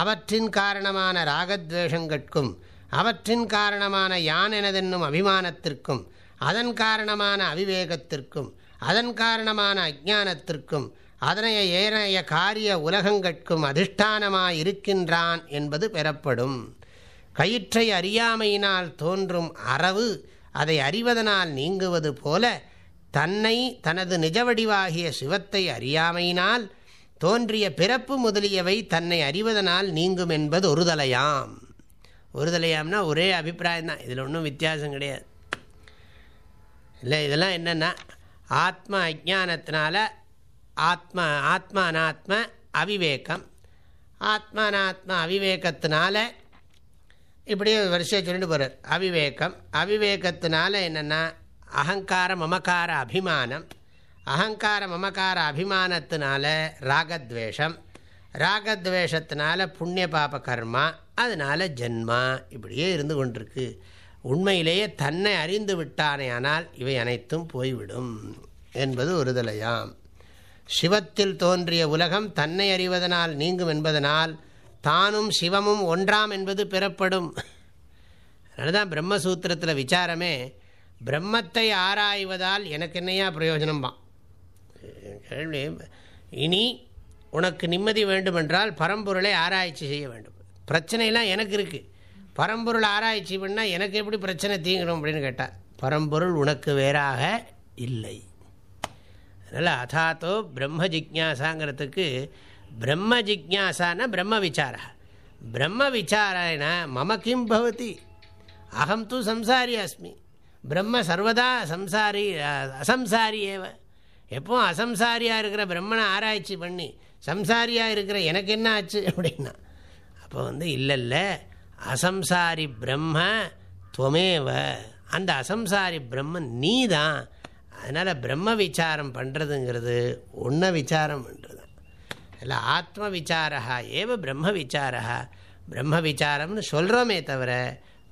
அவற்றின் காரணமான ராகத்வேஷங்கட்கும் அவற்றின் காரணமான யான் எனதென்னும் அபிமானத்திற்கும் அதன் காரணமான அவிவேகத்திற்கும் அதன் காரணமான அஜானத்திற்கும் அதனைய ஏனைய காரிய உலகங்கட்கும் அதிஷ்டானமாய் இருக்கின்றான் என்பது பெறப்படும். கயிற்றை அறியாமையினால் தோன்றும் அறவு அதை அறிவதனால் நீங்குவது போல தன்னை தனது நிஜவடிவாகிய சிவத்தை அறியாமையினால் தோன்றிய பிறப்பு முதலியவை தன்னை அறிவதனால் நீங்கும் என்பது ஒருதலையாம். ஒருதலையாம்னா ஒரே அபிப்பிராயம் தான் இதில் ஒன்றும் வித்தியாசம் கிடையாது. இல்லை இதெல்லாம் என்னென்னா ஆத்ம அஜானத்தினால ஆத்மா அனாத்ம அவிவேகம். ஆத்மா அனாத்ம அவிவேகத்தினால இப்படியே வரிசையை சொல்லிட்டு போகிறார் அவிவேகம். அவிவேகத்தினால என்னென்னா அகங்கார மமக்கார அபிமானம். அகங்கார மமக்கார அபிமானத்தினால ராகத்வேஷம். ராகத்வேஷத்தினால புண்ணிய பாப கர்மா. அதனால் ஜென்மா. இப்படியே இருந்து கொண்டிருக்கு. உண்மையிலேயே தன்னை அறிந்து விட்டானே ஆனால் இவை அனைத்தும் போய்விடும் என்பது ஒருதலையாம் சிவத்தில் தோன்றிய உலகம் தன்னை அறிவதனால் நீங்கும் என்பதனால் தானும் சிவமும் ஒன்றாம் என்பது பெறப்படும். அதனால தான் பிரம்மசூத்திரத்தில் விசாரமே பிரம்மத்தை ஆராய்வதால் எனக்கு என்னையா பிரயோஜனம்பான் கேள்வி இனி உனக்கு நிம்மதி வேண்டுமென்றால் பரம்பொருளை ஆராய்ச்சி செய்ய வேண்டும். பிரச்சனைலாம் எனக்கு இருக்குது பரம்பொருள் ஆராய்ச்சி பண்ணால் எனக்கு எப்படி பிரச்சனை தீங்கணும் அப்படின்னு கேட்டால் பரம்பொருள் உனக்கு வேறாக இல்லை. அதனால் அதாத்தோ பிரம்ம ஜிக்யாசாங்கிறதுக்கு பிரம்ம ஜிக்யாசான பிரம்ம விசாரா. பிரம்ம விசாராயண மம கிம் பவதி. அகம் தூ சம்சாரி அஸ்மி. பிரம்ம சர்வதா சம்சாரி அசம்சாரி ஏவ. எப்பவும் அசம்சாரியாக இருக்கிற பிரம்மனை ஆராய்ச்சி பண்ணி சம்சாரியாக இருக்கிற எனக்கு என்ன ஆச்சு அப்படின்னா அப்போ வந்து இல்லைல்ல அசம்சாரி பிரம்ம துவமேவ. அந்த அசம்சாரி பிரம்மன் நீ தான் அதனால் பிரம்ம விசாரம் பண்ணுறதுங்கிறது ஒன்றை விசாரம் பண்ணுறது இல்லை ஆத்ம விசாரா ஏவ பிரம்ம விசாரா பிரம்ம விசாரம்னு சொல்கிறோமே தவிர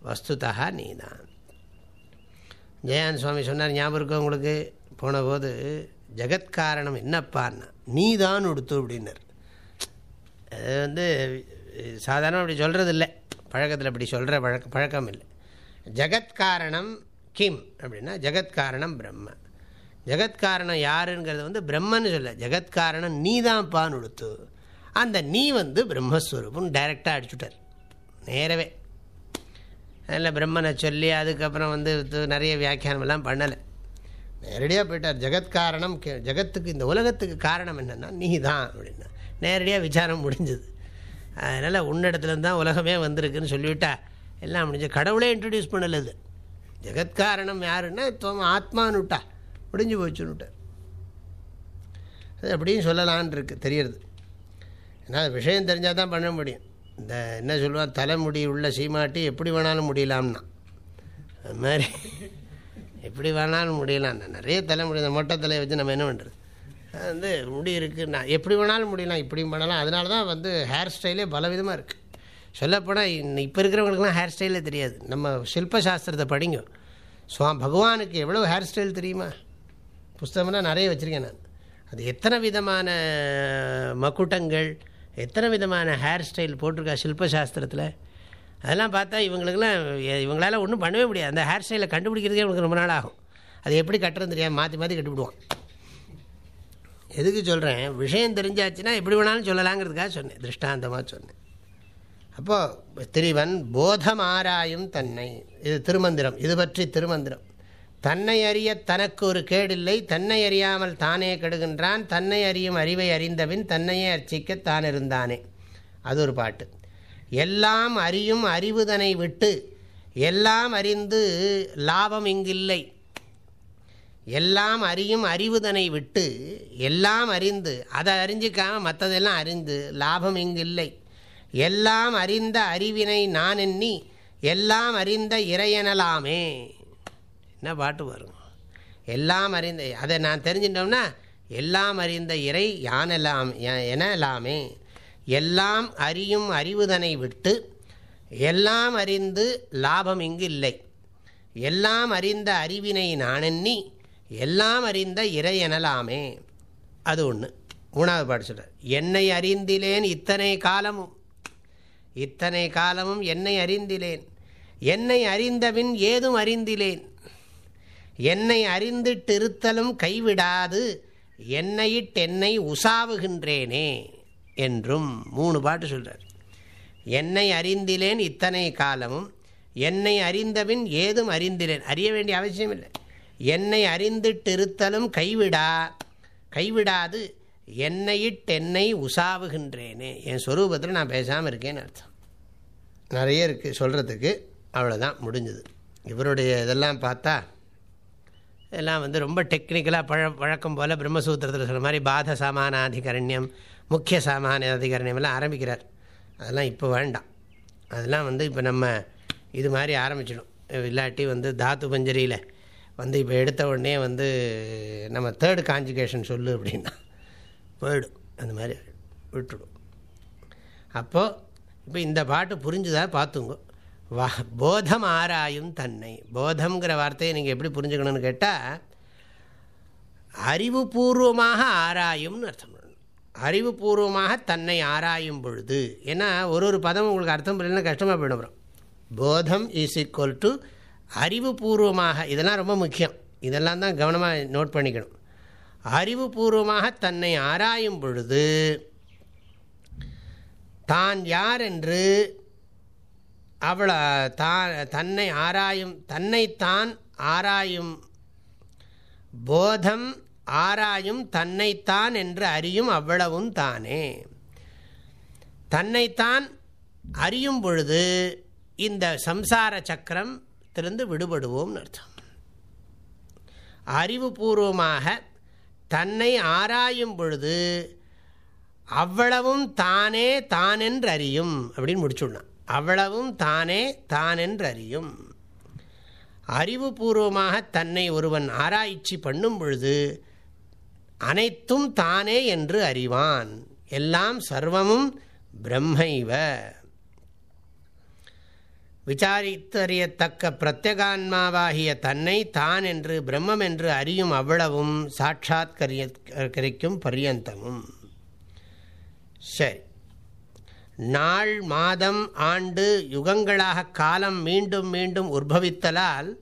வஸ்துதா நீ தான் ஜெயான் சுவாமி சொன்னார் ஞாபகம் இருக்கும் உங்களுக்கு? போனபோது ஜெகத்காரணம் என்னப்பான்னா நீ தான் உடுத்து அப்படின்னர். அது வந்து சாதாரணம் அப்படி சொல்கிறது இல்லை பழக்கத்தில் அப்படி சொல்கிற பழக்க பழக்கம் இல்லை. ஜெகத்காரணம் கிம் அப்படின்னா ஜெகத்காரணம் பிரம்ம. ஜெகத்காரணம் யாருங்கிறத வந்து பிரம்மன்னு சொல்ல ஜெகத்காரணம் நீ தான் பான் உடுத்து. அந்த நீ வந்து பிரம்மஸ்வரூபம் டைரெக்டாக அடிச்சுட்டார். நேரவே. அதில் பிரம்மனை சொல்லி அதுக்கப்புறம் வந்து நிறைய வியாக்கியானமெல்லாம் பண்ணலை. நேரடியாக போயிட்டார். ஜெகத்காரணம் ஜெகத்துக்கு இந்த உலகத்துக்கு காரணம் என்னென்னா நீ தான் அப்படின்னா நேரடியாக விசாரம் முடிஞ்சது. அதனால் உன்னிடத்துலேருந்து தான் உலகமே வந்திருக்குன்னு சொல்லிவிட்டா. எல்லாம் முடிஞ்சு கடவுளே இன்ட்ரடியூஸ் பண்ணலது ஜெகத்காரணம் யாருன்னா இப்போ ஆத்மான்னு விட்டா. முடிஞ்சு போச்சுன்னுட்டார் அது அப்படியும் சொல்லலான் இருக்குது தெரியறது. ஏன்னா விஷயம் தெரிஞ்சால் தான் பண்ண முடியும். இந்த என்ன சொல்லுவான் தலைமுடி உள்ள சீமாட்டி எப்படி வேணாலும் முடியலாம்னா. அது மாதிரி எப்படி வேணாலும் முடியலாம். நிறைய தலைமுடி இந்த மொட்டை தலையை வச்சு நம்ம என்ன பண்ணுறது வந்து முடி இருக்குது நான் எப்படி வேணாலும் முடியலாம் இப்படியும் பண்ணலாம். அதனால தான் வந்து ஹேர் ஸ்டைலே பலவிதமாக இருக்குது சொல்லப்போனால் இப்போ இருக்கிறவங்களுக்குலாம் ஹேர் ஸ்டைலே தெரியாது. நம்ம சில்பசாஸ்திரத்தை படிங்க. சுவா பகவானுக்கு எவ்வளோ ஹேர் ஸ்டைல் தெரியுமா? புஸ்தகம்லாம் நிறைய வச்சுருக்கேன் நான். அது எத்தனை விதமான மக்குட்டங்கள் எத்தனை விதமான ஹேர் ஸ்டைல் போட்டிருக்கா சில்பசாஸ்திரத்தில்? அதெல்லாம் பார்த்தா இவங்களுக்கெல்லாம் இவங்களால ஒன்றும் பண்ணவே முடியாது. அந்த ஹேர் ஸ்டைலை கண்டுபிடிக்கிறதே அவங்களுக்கு ரொம்ப நாள் ஆகும். அது எப்படி கட்டுறது தெரியாது மாற்றி மாற்றி கட்டிவிடுவான் எதுக்கு சொல்கிறேன் விஷயம் தெரிஞ்சாச்சுன்னா எப்படி வேணாலும் சொல்லலாங்கிறதுக்காக சொன்னேன். திருஷ்டாந்தமாக சொன்னேன். அப்போது திரிவன் போதமாராயும் தன்னை. இது திருமந்திரம். இது பற்றி திருமந்திரம். தன்னை அறிய தனக்கு ஒரு கேடில்லை தன்னை அறியாமல் தானே கெடுகின்றான் தன்னை அறியும் அறிவை அறிந்தபின் தன்னையே அர்ச்சிக்க தான் இருந்தானே அது ஒரு பாட்டு. எல்லாம் அறியும் அறிவுதனை விட்டு எல்லாம் அறிந்து லாபம் இங்கில்லை. எல்லாம் அறியும் அறிவுதனை விட்டு எல்லாம் அறிந்து அதை அறிஞ்சிக்காம மற்றதெல்லாம் அறிந்து லாபம் இங்கில்லை. எல்லாம் அறிந்த அறிவினை நான் எண்ணி எல்லாம் அறிந்த இறையெனலாமே. என்ன பாட்டு வரும்? எல்லாம் அறிந்த அதை நான் தெரிஞ்சிட்டோம்னா எல்லாம் அறிந்த இறை யானெல்லாம் எனலாமே. எல்லாம் அறியும் அறிவுதனை விட்டு எல்லாம் அறிந்து லாபம் இங்கு இல்லை எல்லாம் அறிந்த அறிவினை நானெண்ணி எல்லாம் அறிந்த இறை எனலாமே. அது ஒன்று மூணாவது பாட்டு சொல்கிறார் என்னை அறிந்திலேன் இத்தனை காலமும் இத்தனை காலமும் என்னை அறிந்திலேன். என்னை அறிந்தபின் ஏதும் அறிந்திலேன். என்னை அறிந்திட்டிருத்தலும் கைவிடாது. என்னையிட்டென்னை உசாவுகின்றேனே என்றும் மூணு பாட்டு சொல்கிறார் என்னை அறிந்திலேன் இத்தனை காலமும் என்னை அறிந்தபின் ஏதும் அறிந்திலேன். அறிய வேண்டிய அவசியம் இல்லை. என்னை அறிந்திட்டிருத்தலும் கைவிடா கைவிடாது. என்னையிட்டென்னை உசாவுகின்றேனே. என் ஸ்வரூபத்தில் நான் பேசாமல் இருக்கேன்னு அர்த்தம். நிறைய இருக்குது சொல்கிறதுக்கு அவ்வளோதான் முடிஞ்சது. இவருடைய இதெல்லாம் பார்த்தா எல்லாம் வந்து ரொம்ப டெக்னிக்கலாக பழ வழக்கம் போல் பிரம்மசூத்திரத்தில் சொல்கிற மாதிரி பாத சாமானாதிகரண்யம் முக்கிய சாமான அதிகரண்யம் எல்லாம் ஆரம்பிக்கிறார். அதெல்லாம் இப்போ வேண்டாம். அதெல்லாம் வந்து இப்போ நம்ம இது மாதிரி ஆரம்பிச்சிடும் இல்லாட்டி வந்து தாத்து பஞ்சரியில் வந்து இப்போ எடுத்த உடனே வந்து நம்ம தேர்டு கான்ஜிகேஷன் சொல்லு அப்படின்னா போயிடும். அந்த மாதிரி விட்டுடும். அப்போது இப்போ இந்த பாட்டு புரிஞ்சுதா பார்த்துங்க வா போதம் ஆராயும் தன்னை. போதம்ங்கிற வார்த்தையை நீங்கள் எப்படி புரிஞ்சுக்கணும்னு கேட்டால் அறிவுபூர்வமாக ஆராயும்னு அர்த்தம். பண்ணணும் அறிவுபூர்வமாக தன்னை ஆராயும் பொழுது. ஏன்னா ஒரு ஒரு பதம் உங்களுக்கு அர்த்தம் புரியலன்னா கஷ்டமாக போயிடும் போதம் இஸ் ஈக்குவல் டு அறிவுபூர்வமாக இதெல்லாம் ரொம்ப முக்கியம். இதெல்லாம் தான் கவனமாக நோட் பண்ணிக்கணும். அறிவுபூர்வமாக தன்னை ஆராயும் பொழுது தான் யார் என்று அவளை தான் தன்னை ஆராயும் தன்னைத்தான் ஆராயும் போதம் ஆராயும் தன்னைத்தான் என்று அறியும் அவ்வளவும் தானே. தன்னைத்தான் அறியும் பொழுது இந்த சம்சார சக்கரத்திலிருந்து விடுபடுவோம்னு அர்த்தம். அறிவுபூர்வமாக தன்னை ஆராயும் பொழுது அவ்வளவும் தானே தானென்று அறியும் அப்படின்னு முடிச்சுடலாம். அவ்வளவும் தானே தானென்று அறியும் அறிவுபூர்வமாக தன்னை ஒருவன் ஆராய்ச்சி பண்ணும் பொழுது அனைத்தும் தானே என்று அறிவான். எல்லாம் சர்வமும் பிரம்மைவ. விசாரித்தறியத்தக்க பிரத்யகான்மாவாகிய தன்னை தான் என்று பிரம்மம் என்று அறியும் அவ்வளவும் சாட்சாத்கரிக்கும் பரியந்தமும். சரி. நாள் மாதம் ஆண்டு யுகங்களாக காலம் மீண்டும் மீண்டும் உற்பவித்தலால்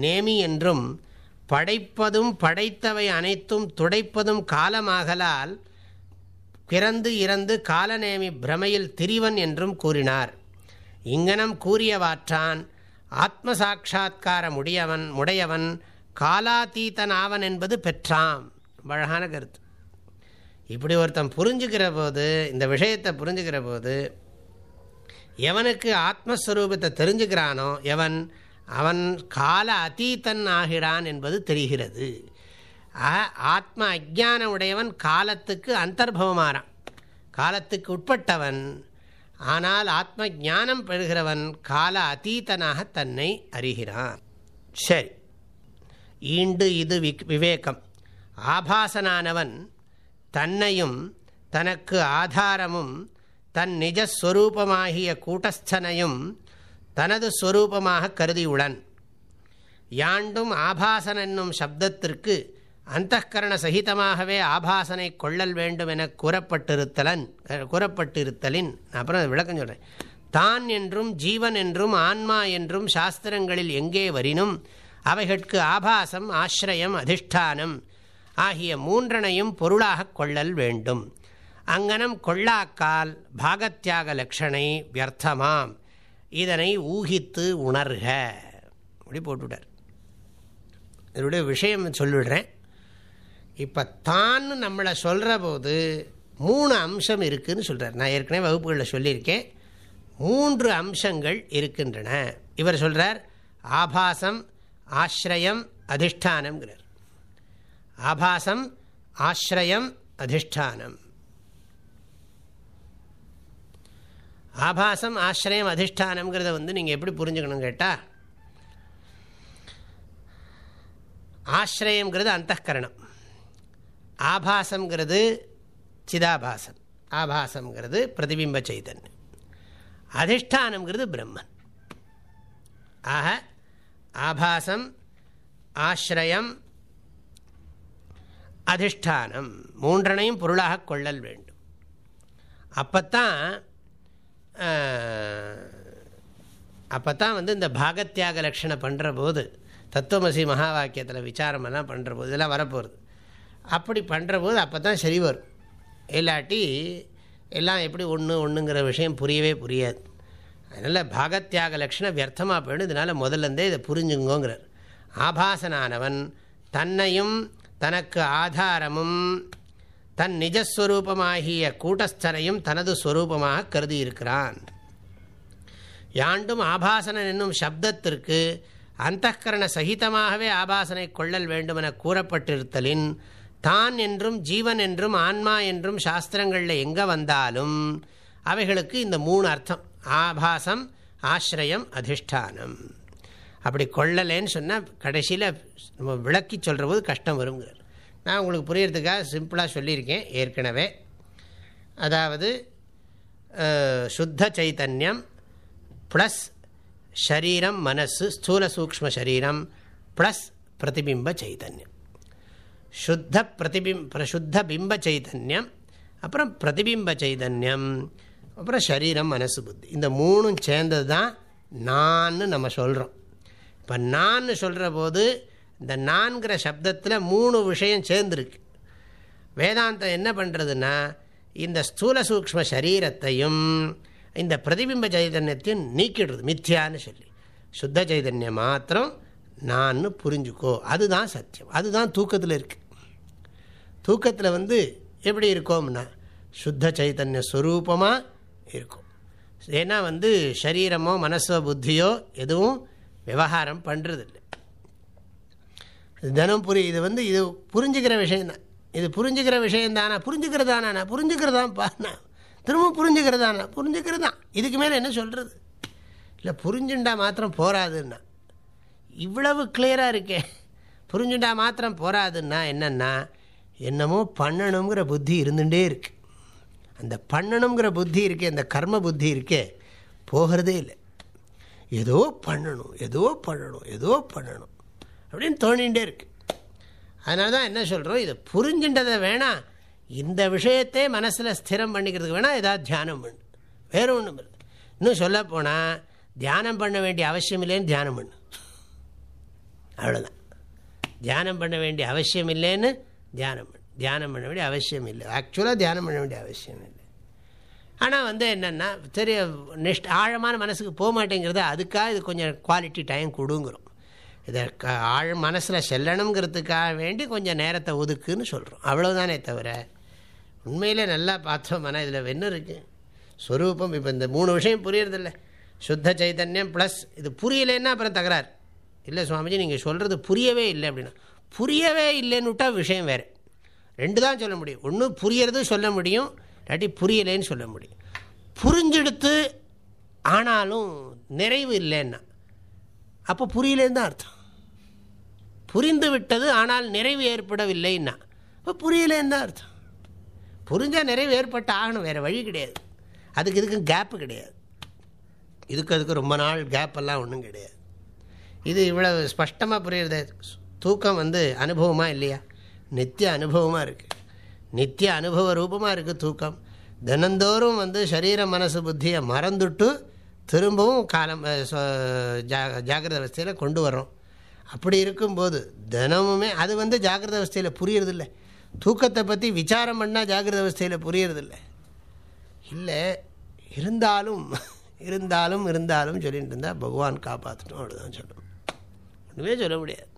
நேமி என்றும் படைப்பதும் படைத்தவை அனைத்தும் துடைப்பதும் காலமாகலால் பிறந்து இறந்து காலநேமி பிரமையில் திரிவன் என்றும் கூறினார். இங்கனம் கூறியவாற்றான் ஆத்ம உடையவன் உடையவன் முடையவன் என்பது பெற்றாம். அழகான கருத்து. இப்படி ஒருத்தன் புரிஞ்சுக்கிற போது இந்த விஷயத்தை புரிஞ்சுக்கிற போது எவனுக்கு ஆத்மஸ்வரூபத்தை தெரிஞ்சுக்கிறானோ எவன் அவன் கால அத்தீத்தன் ஆகிறான் என்பது தெரிகிறது. ஆத்ம அஜான உடையவன் காலத்துக்கு அந்தர்பவமாறான். காலத்துக்கு உட்பட்டவன் ஆனால் ஆத்ம ஜானம் பெறுகிறவன் கால அத்தீத்தனாக தன்னை அறிகிறான். சரி. ஈண்டு இது விவேகம். ஆபாசனானவன் தன்னையும் தனக்கு ஆதாரமும் தன் நிஜஸ்வரூபமாகிய கூட்டஸ்தனையும் தனது ஸ்வரூபமாக கருதியுடன். யாண்டும் ஆபாசன் என்னும் சப்தத்திற்கு அந்தகரண சகிதமாகவே ஆபாசனை கொள்ளல் வேண்டும் என கூறப்பட்டிருத்தலன் கூறப்பட்டிருத்தலின் அப்புறம் விளக்கம் சொல்கிறேன் தான் என்றும் ஜீவன் என்றும் ஆன்மா என்றும் சாஸ்திரங்களில் எங்கே வரினும் அவைகட்கு ஆபாசம் ஆசிரயம் அதிஷ்டானம். ஆகிய மூன்றனையும் பொருளாக கொள்ளல் வேண்டும். அங்கனம் கொள்ளாக்கால் பாகத்தியாக லட்சணை வியர்த்தமாம். இதனை ஊகித்து உணர்க. அப்படி போட்டுவிட்டார். இதனுடைய விஷயம் சொல்லிவிடுறேன் இப்போ தான் நம்மளை சொல்கிற போது மூணு அம்சம் இருக்குதுன்னு சொல்கிறார் நான் ஏற்கனவே வகுப்புகளில் சொல்லியிருக்கேன். மூன்று அம்சங்கள் இருக்கின்றன. இவர் சொல்கிறார் ஆபாசம் ஆசிரயம் அதிஷ்டானம்ங்கிறார். ஆபாசம் ஆசிரயம் அதிஷ்டானம். ஆபாசம் ஆசிரயம் அதிஷ்டானம்ங்கிறத வந்து நீங்கள் எப்படி புரிஞ்சுக்கணும் கேட்டால் ஆசிரயங்கிறது அந்தகரணம் ஆபாசங்கிறது சிதாபாசம். ஆபாசங்கிறது பிரதிபிம்ப சைதன்யம் அதிஷ்டானங்கிறது பிரம்மன். ஆக ஆபாசம் ஆசிரயம் அதிஷ்டானம். மூன்றனையும் பொருளாக கொள்ளல் வேண்டும். அப்போத்தான் அப்போத்தான் வந்து இந்த பாகத்தியாக லட்சணை பண்ணுற போது தத்துவமசி மகா வாக்கியத்தில் விசாரமெல்லாம் பண்ணுற போது இதெல்லாம் வரப்போகிறது அப்படி பண்ணுற போது அப்போ தான் சரி வரும். இல்லாட்டி எல்லாம் எப்படி ஒன்று ஒன்றுங்கிற விஷயம் புரியவே புரியாது. அதனால் பாகத்தியாக லட்சணம் வியர்த்தமாக போயிடும். இதனால் முதல்லேருந்தே இதை புரிஞ்சுங்கோங்கிறார். ஆபாசனானவன் தன்னையும் தனக்கு ஆதாரமும் தன் நிஜஸ்வரூபமாகிய கூட்டஸ்தனையும் தனது ஸ்வரூபமாக கருதி இருக்கிறான் யாண்டும் ஆபாசனன் என்னும் சப்தத்திற்கு அந்தகரண சகிதமாகவே ஆபாசனை கொள்ளல் வேண்டுமென கூறப்பட்டிருத்தலின் தான் என்றும் ஜீவன் என்றும் ஆன்மா என்றும் சாஸ்திரங்களில் எங்கே வந்தாலும் அவைகளுக்கு இந்த மூணு அர்த்தம். ஆபாசம் ஆசிரயம் அதிஷ்டானம். அப்படி கொள்ளலைன்னு சொன்னால் கடைசியில் நம்ம விளக்கி சொல்கிற போது கஷ்டம் வருங்கிறார். நான் உங்களுக்கு புரியறதுக்காக சிம்பிளாக சொல்லியிருக்கேன் ஏற்கனவே. அதாவது சுத்த சைத்தன்யம் ப்ளஸ் ஷரீரம் மனசு ஸ்தூல சூக்ம சரீரம் ப்ளஸ் பிரதிபிம்ப சைதன்யம் சுத்த பிரதிபிம் சுத்த பிம்ப சைதன்யம் அப்புறம் பிரதிபிம்ப சைதன்யம் அப்புறம் சரீரம் மனசு புத்தி. இந்த மூணும் சேர்ந்தது தான் நான்னு நம்ம சொல்கிறோம் இப்போ நான் சொல்கிற போது இந்த நான்கிற சப்தத்தில் மூணு விஷயம் சேர்ந்துருக்கு. வேதாந்தம் என்ன பண்ணுறதுன்னா இந்த ஸ்தூல சூக்ம சரீரத்தையும் இந்த பிரதிபிம்ப சைதன்யத்தையும் நீக்கிடுறது மித்யான்னு சொல்லி. சுத்த சைதன்யம் மாத்திரம் நான் புரிஞ்சுக்கோ. அதுதான் சத்தியம். அதுதான் தூக்கத்தில் இருக்குது தூக்கத்தில் வந்து எப்படி இருக்கோம்னா சுத்த சைத்தன்ய ஸ்வரூபமாக இருக்கும். ஏன்னா வந்து சரீரமோ மனசோ புத்தியோ எதுவும் விவகாரம் பண்ணுறதில்லை தினம் புரி இது வந்து இது புரிஞ்சுக்கிற விஷயந்தான் இது புரிஞ்சுக்கிற விஷயந்தானா புரிஞ்சுக்கிறதானா? புரிஞ்சுக்கிறதான்ப்பா நான் திரும்ப புரிஞ்சுக்கிறதானா? புரிஞ்சுக்கிறதான் இதுக்கு மேலே என்ன சொல்கிறது இல்லை புரிஞ்சுண்டா மாத்திரம் போராதுன்னா இவ்வளவு கிளியராக இருக்கே. புரிஞ்சுண்டா மாத்திரம் போராதுன்னா என்னென்னா என்னமோ பண்ணணுங்கிற புத்தி இருந்துகிட்டே இருக்கு. அந்த பண்ணணுங்கிற புத்தி இருக்கே அந்த கர்ம புத்தி இருக்கே போகிறதே இல்லை. ஏதோ பண்ணணும் ஏதோ பண்ணணும் ஏதோ பண்ணணும் அப்படின்னு தோணிகிட்டே இருக்கு. அதனால தான் என்ன சொல்கிறோம் இதை புரிஞ்சின்றதை வேணாம் இந்த விஷயத்தை மனசில் ஸ்திரம் பண்ணிக்கிறதுக்கு வேணால் ஏதாவது தியானம் பண்ணு. வேறு ஒன்றும் இல்லை. இன்னும் சொல்ல போனால் தியானம் பண்ண வேண்டிய அவசியம் இல்லைன்னு தியானம் பண்ணு. அவ்வளோதான் தியானம் பண்ண வேண்டிய அவசியம் இல்லைன்னு தியானம் பண்ணு. தியானம் பண்ண வேண்டிய அவசியம் இல்லை. ஆக்சுவலாக தியானம் பண்ண வேண்டிய அவசியம் இல்லை. ஆனால் வந்து என்னென்னா தெரிய நெக்ஸ்ட் ஆழமான மனசுக்கு போக மாட்டேங்கிறது அதுக்காக இது கொஞ்சம் குவாலிட்டி டைம் கொடுங்குறோம். இதை ஆழ் மனசில் செல்லணுங்கிறதுக்காக வேண்டி கொஞ்சம் நேரத்தை ஒதுக்குன்னு சொல்கிறோம் அவ்வளோதானே தவிர உண்மையிலே நல்லா பார்த்தோம்னா இதில் என்ன இருக்குது ஸ்வரூபம் இப்போ இந்த மூணு விஷயம் புரியறதில்ல. சுத்த சைதன்யம் ப்ளஸ் இது புரியலைன்னா அப்புறம் தகராறு. இல்லை சுவாமிஜி நீங்கள் சொல்கிறது புரியவே இல்லை அப்படின்னா. புரியவே இல்லைன்னு விட்டால் விஷயம் வேறு. ரெண்டு தான் சொல்ல முடியும். ஒன்று புரியறதும் சொல்ல முடியும். இல்லாட்டி புரியலேன்னு சொல்ல முடியும். புரிஞ்செடுத்து ஆனாலும் நிறைவு இல்லைன்னா. அப்போ புரியலேன்னு தான் அர்த்தம். புரிந்து விட்டது ஆனால் நிறைவு ஏற்படவில்லைன்னா. இப்போ புரியலேன்னு தான் அர்த்தம். புரிஞ்சால் நிறைவு ஏற்பட்டு ஆகணும் வேறு வழி கிடையாது. அதுக்கு இதுக்கும் கேப்பு கிடையாது. இதுக்கு அதுக்கு ரொம்ப நாள் கேப்பெல்லாம் ஒன்றும் கிடையாது. இது இவ்வளோ ஸ்பஷ்டமாக புரியுறது தூக்கம் வந்து அனுபவமாக இல்லையா? நித்திய அனுபவமாக இருக்குது நித்திய அனுபவ ரூபமாக இருக்குது தூக்கம். தினந்தோறும் வந்து சரீர மனசு புத்தியை மறந்துட்டு திரும்பவும் காலம் ஜா ஜாகிரத அவஸ்தையில் கொண்டு வரோம் அப்படி இருக்கும்போது தினமுமே அது வந்து ஜாகிரத அவஸ்தையில் புரியறதில்ல. தூக்கத்தை பற்றி விசாரம் பண்ணால் ஜாகிரத அவஸ்தையில் புரியறதில்ல. இல்லை இருந்தாலும் இருந்தாலும் இருந்தாலும் சொல்லிட்டு இருந்தால் பகவான் காப்பாற்றணும் அப்படிதான் சொல்லணும் ஒன்றுமே சொல்ல முடியாது.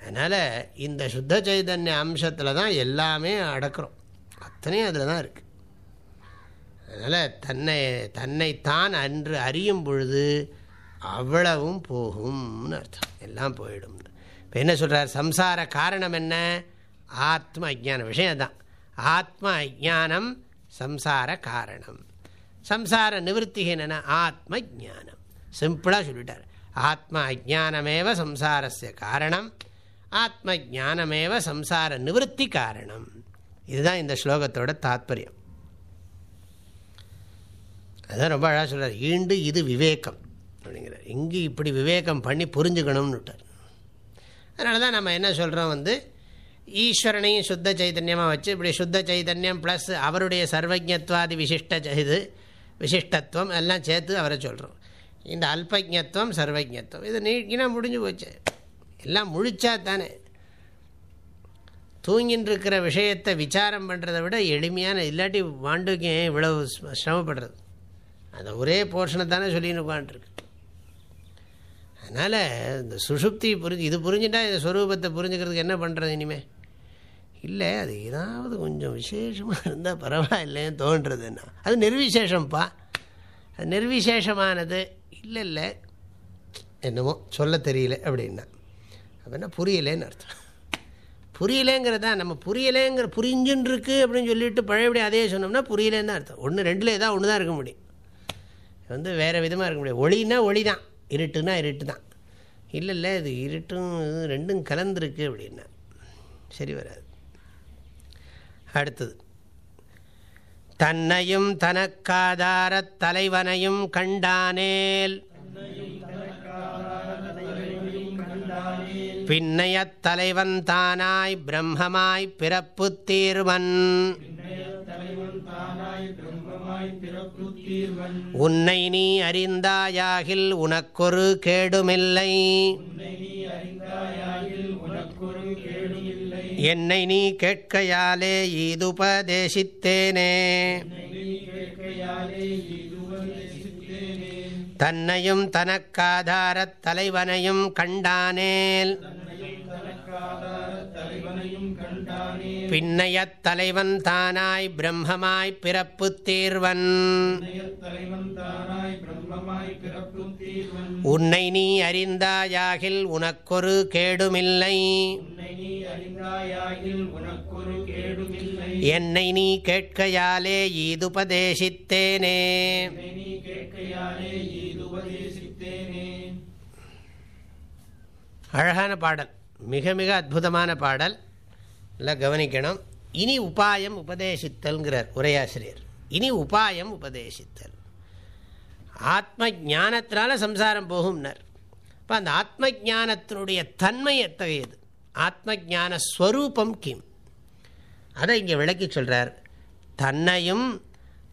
அதனால் இந்த சுத்த சைதன்ய அம்சத்தில் தான் எல்லாமே அடக்கிறோம். அத்தனையும் அதில் தான் இருக்குது அதனால் தன்னை தன்னைத்தான் அன்று அறியும் பொழுது அவ்வளவும் போகும்னு அர்த்தம். எல்லாம் போயிடும். இப்போ என்ன சொல்கிறார் சம்சார காரணம் என்ன? ஆத்ம அஜானம் விஷயம் தான் ஆத்ம அஜானம் சம்சார காரணம். சம்சார நிவர்த்தி என்னென்னா ஆத்ம ஜானம் சிம்பிளாக சொல்லிட்டார். ஆத்ம அஜானமேவ சம்சாரஸ்ய காரணம். ஆத்ம ஜானமேவ சம்சார நிவர்த்தி காரணம். இதுதான் இந்த ஸ்லோகத்தோட தாத்பரியம். அதுதான் ரொம்ப அழகாக சொல்கிறார் ஈண்டு இது விவேகம் அப்படிங்கிறார். இங்கே இப்படி விவேகம் பண்ணி புரிஞ்சுக்கணும்னு விட்டார் அதனால தான் நம்ம என்ன சொல்கிறோம் வந்து ஈஸ்வரனையும் சுத்த சைதன்யமாக வச்சு இப்படி சுத்த சைதன்யம் ப்ளஸ் அவருடைய சர்வஜத்வாதி விசிஷ்ட இது விசிஷ்டத்துவம் எல்லாம் சேர்த்து அவரை சொல்கிறோம் இந்த அல்பஜத்துவம் சர்வஜத்துவம் இது நீக்கினா முடிஞ்சு போச்சு. எல்லாம் முழிச்சா தானே தூங்கின்னு இருக்கிற விஷயத்தை விசாரம் பண்ணுறதை விட எளிமையான இல்லாட்டி வாண்டுக்கு இவ்வளவு சிரமப்படுறது? அந்த ஒரே போர்ஷனை தானே சொல்லின்னு உட்காந்துருக்கு அதனால் இந்த சுஷுப்தி புரிஞ்சு இது புரிஞ்சுட்டா இந்த ஸ்வரூபத்தை புரிஞ்சுக்கிறதுக்கு என்ன பண்ணுறது இனிமேல் இல்லை அது ஏதாவது கொஞ்சம் விசேஷமாக இருந்தால் பரவாயில்லைன்னு தோன்றதுன்னா. அது நிர்விசேஷம்ப்பா அது நிர்விசேஷமானது. இல்லை இல்லை. என்னமோ சொல்ல தெரியல அப்படின்னா. அப்படின்னா புரியலேன்னு அர்த்தம். புரியலேங்கிறது தான் நம்ம புரியலேங்கிற புரிஞ்சுன்னு இருக்கு அப்படின்னு சொல்லிட்டு பழையபடி அதே சொன்னோம்னா புரியலேன்னு அர்த்தம். ஒன்று ரெண்டில் ஏதாவது ஒன்று தான் இருக்க முடியும். வந்து வேறு விதமாக இருக்க முடியும். ஒளினா ஒளி தான் இருட்டுனா இருட்டு தான் இல்லை இல்லை இது இருட்டும் ரெண்டும் கலந்துருக்கு அப்படின்னா. சரி வராது. அடுத்தது. தன்னையும் தனக்காதாரத் தலைவனையும் கண்டானேல் பின்னையத் தலைவன் தானாய் பிரம்மமாய் பிறப்பு தீர்வன் உன்னை நீ அறிந்தாயாகில் உனக்கொரு கேடுமில்லை. என்னை நீ கேட்கையாலே ஈதுபதேசித்தேனே. தன்னையும் தனக்காதாரத் தலைவனையும் கண்டானேல். பின்னையத் தலைவன் தானாய் பிரம்மமாய் பிறப்பு தீர்வன். உன்னை நீ அறிந்தாயாகில் உனக்கொரு கேடுமில்லை. என்னை நீ கேட்கையாலே ஈதுபதேசித்தேனே. அழகான பாடல். மிக மிக அற்புதமான பாடல். நல்லா கவனிக்கணும். இனி உபாயம் உபதேசித்தல்ங்கிறார் உரையாசிரியர். இனி உபாயம் உபதேசித்தல். ஆத்ம ஜானத்தினால சம்சாரம் போகும்னர். இப்போ அந்த ஆத்ம ஜானத்தினுடைய தன்மை எத்தகையது? ஆத்ம ஜான ஸ்வரூபம் கிம்? அதை இங்கே விளக்கி சொல்கிறார் தன்னையும்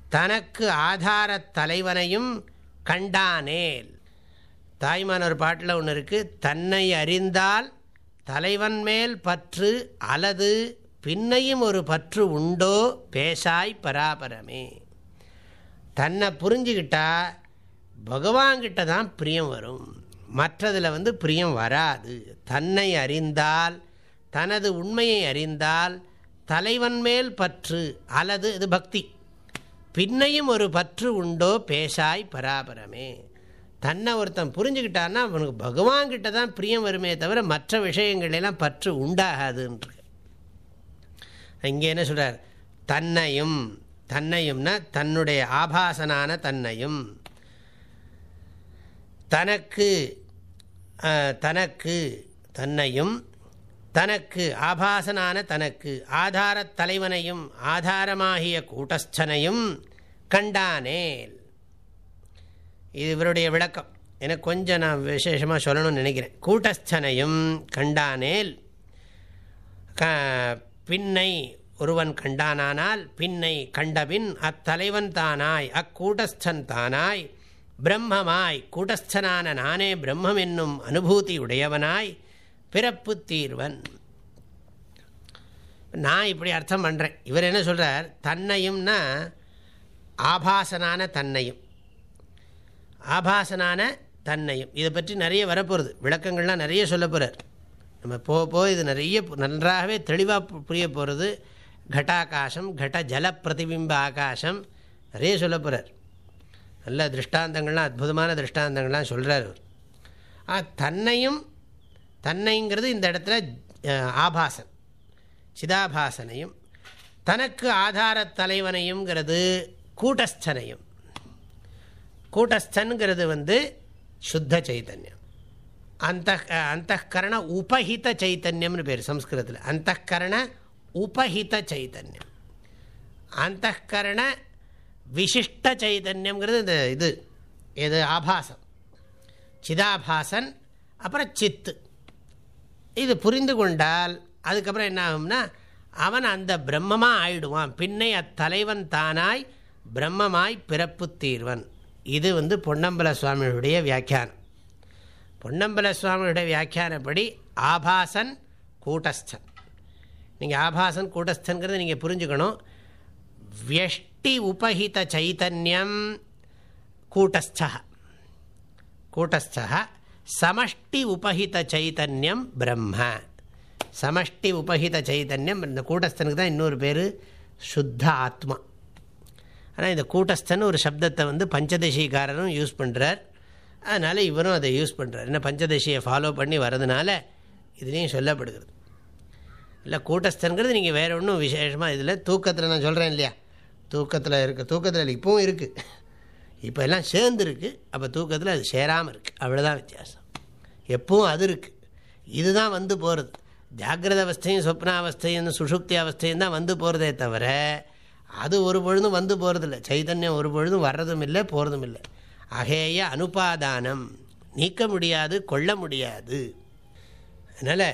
தனக்கு ஆதார தலைவனையும் கண்டானேல். தாய்மான ஒரு பாட்டில் ஒன்று இருக்குது தன்னை அறிந்தால் தலைவன் மேல் பற்று அல்லது பின்னையும் ஒரு பற்று உண்டோ பேசாய் பராபரமே. தன்னை புரிஞ்சுக்கிட்டா பகவான்கிட்ட தான் பிரியம் வரும். மற்றதில் வந்து பிரியம் வராது. தன்னை அறிந்தால் தனது உண்மையை அறிந்தால் தலைவன் மேல் பற்று அல்லது இது பக்தி. பின்னையும் ஒரு பற்று உண்டோ பேசாய் பராபரமே. தன்னை ஒருத்தன் புரிஞ்சுக்கிட்டான்னா அவனுக்கு பகவான்கிட்ட தான் பிரியம் வருமே தவிர மற்ற விஷயங்களெல்லாம் பற்று உண்டாகாதுன்ற. இங்கே என்ன சொல்கிறார் தன்னையும் தன்னையும்னா தன்னுடைய ஆபாசனான தன்னையும். தனக்கு தனக்கு தன்னையும் தனக்கு ஆபாசனான தனக்கு ஆதாரத் தலைவனையும் ஆதாரமாகிய கூட்டஸ்தனையும் கண்டானேல். இது இவருடைய விளக்கம். எனக்கு கொஞ்சம் நான் விசேஷமாக சொல்லணும்னு நினைக்கிறேன். கூட்டஸ்தனையும் கண்டானேல் க பின்னை ஒருவன் கண்டானானால் பின்னை கண்டபின் அத்தலைவன் தானாய் அக்கூட்டஸ்தன் தானாய் பிரம்மமாய் கூட்டஸ்தனான நானே பிரம்மம் என்னும் அனுபூதி உடையவனாய் பிறப்பு தீர்வன். நான் இப்படி அர்த்தம் பண்ணுறேன் இவர் என்ன சொல்கிறார் தன்னையும்னா ஆபாசனான தன்னையும். ஆபாசனான தன்னையும். இதை பற்றி நிறைய வரப்போகிறது விளக்கங்கள்லாம் நிறைய சொல்ல போகிறார் நம்ம போக போக இது நிறைய நன்றாகவே தெளிவாக புரிய போகிறது கட்டாகாசம் கட ஜல பிரதிபிம்ப ஆகாசம் நிறைய சொல்ல போகிறார் நல்ல திருஷ்டாந்தங்கள்லாம் அற்புதமான திருஷ்டாந்தங்கள்லாம் சொல்கிறார் அவர். தன்னையும் தன்னைங்கிறது இந்த இடத்துல ஆபாசன். சிதாபாசனையும் தனக்கு ஆதார தலைவனையும்ங்கிறது கூட்டஸ்தனையும். கூட்டஸ்தன்கிறது வந்து சுத்த சைத்தன்யம். அந்த கரண உபஹித சைத்தன்யம்னு பேர் சம்ஸ்கிருதத்தில். அந்தகரண உபஹித சைத்தன்யம். அந்தகரண விசிஷ்ட சைதன்யம்ங்கிறது இந்த இது இது ஆபாசம். சிதாபாசன் அப்புறம் சித்து. இது புரிந்து கொண்டால் அதுக்கப்புறம் என்ன ஆகும்னா அவன் அந்த பிரம்மமாக ஆயிடுவான். பின்னை அத்தலைவன் தானாய் பிரம்மமாய் பிறப்பு தீர்வன். இது வந்து பொன்னம்பல சுவாமியுடைய வியாக்கியானம். பொன்னம்பல சுவாமியுடைய வியாக்கியானப்படி ஆபாசன் கூட்டஸ்தன். நீங்கள் ஆபாசன் கூட்டஸ்தன்கிறத நீங்கள் புரிஞ்சுக்கணும். வியஷ்டி உபஹித சைத்தன்யம் கூட்டஸ்தா கூட்டஸ்தா சமஷ்டி உபஹித சைத்தன்யம் பிரம்ம. சமஷ்டி உபஹித சைத்தன்யம் இந்த கூட்டஸ்தனுக்கு தான் இன்னொரு பேர் சுத்த ஆத்மா. ஆனால் இந்த கூட்டஸ்தன் ஒரு சப்தத்தை வந்து பஞ்சதசிகாரரும் யூஸ் பண்ணுறார் அதனால் இவரும் அதை யூஸ் பண்ணுறார் என்ன பஞ்சதசியை ஃபாலோ பண்ணி வரதுனால இதுலேயும் சொல்லப்படுகிறது. இல்லை கூட்டஸ்தன்கிறது நீங்கள் வேறு ஒன்றும் விசேஷமாக இதில் தூக்கத்தில் நான் சொல்கிறேன் இல்லையா? தூக்கத்தில் இருக்க. தூக்கத்தில் இப்போவும் இருக்குது இப்போ எல்லாம் சேர்ந்துருக்கு அப்போ தூக்கத்தில் அது சேராமல் இருக்குது அவ்வளோதான் வித்தியாசம். எப்பவும் அது இருக்குது இதுதான் வந்து போகிறது ஜாகிரத அவஸ்தையும் சொப்னாவஸ்தையும் சுஷுப்தி அவஸ்தையும் தான் வந்து போகிறதே தவிர அது ஒரு பொழுதும் வந்து போகிறதில்ல சைதன்யம் ஒரு பொழுதும் வர்றதும் இல்லை போகிறதும் இல்லை. அகேய அனுபாதானம். நீக்க முடியாது கொள்ள முடியாது. அதனால்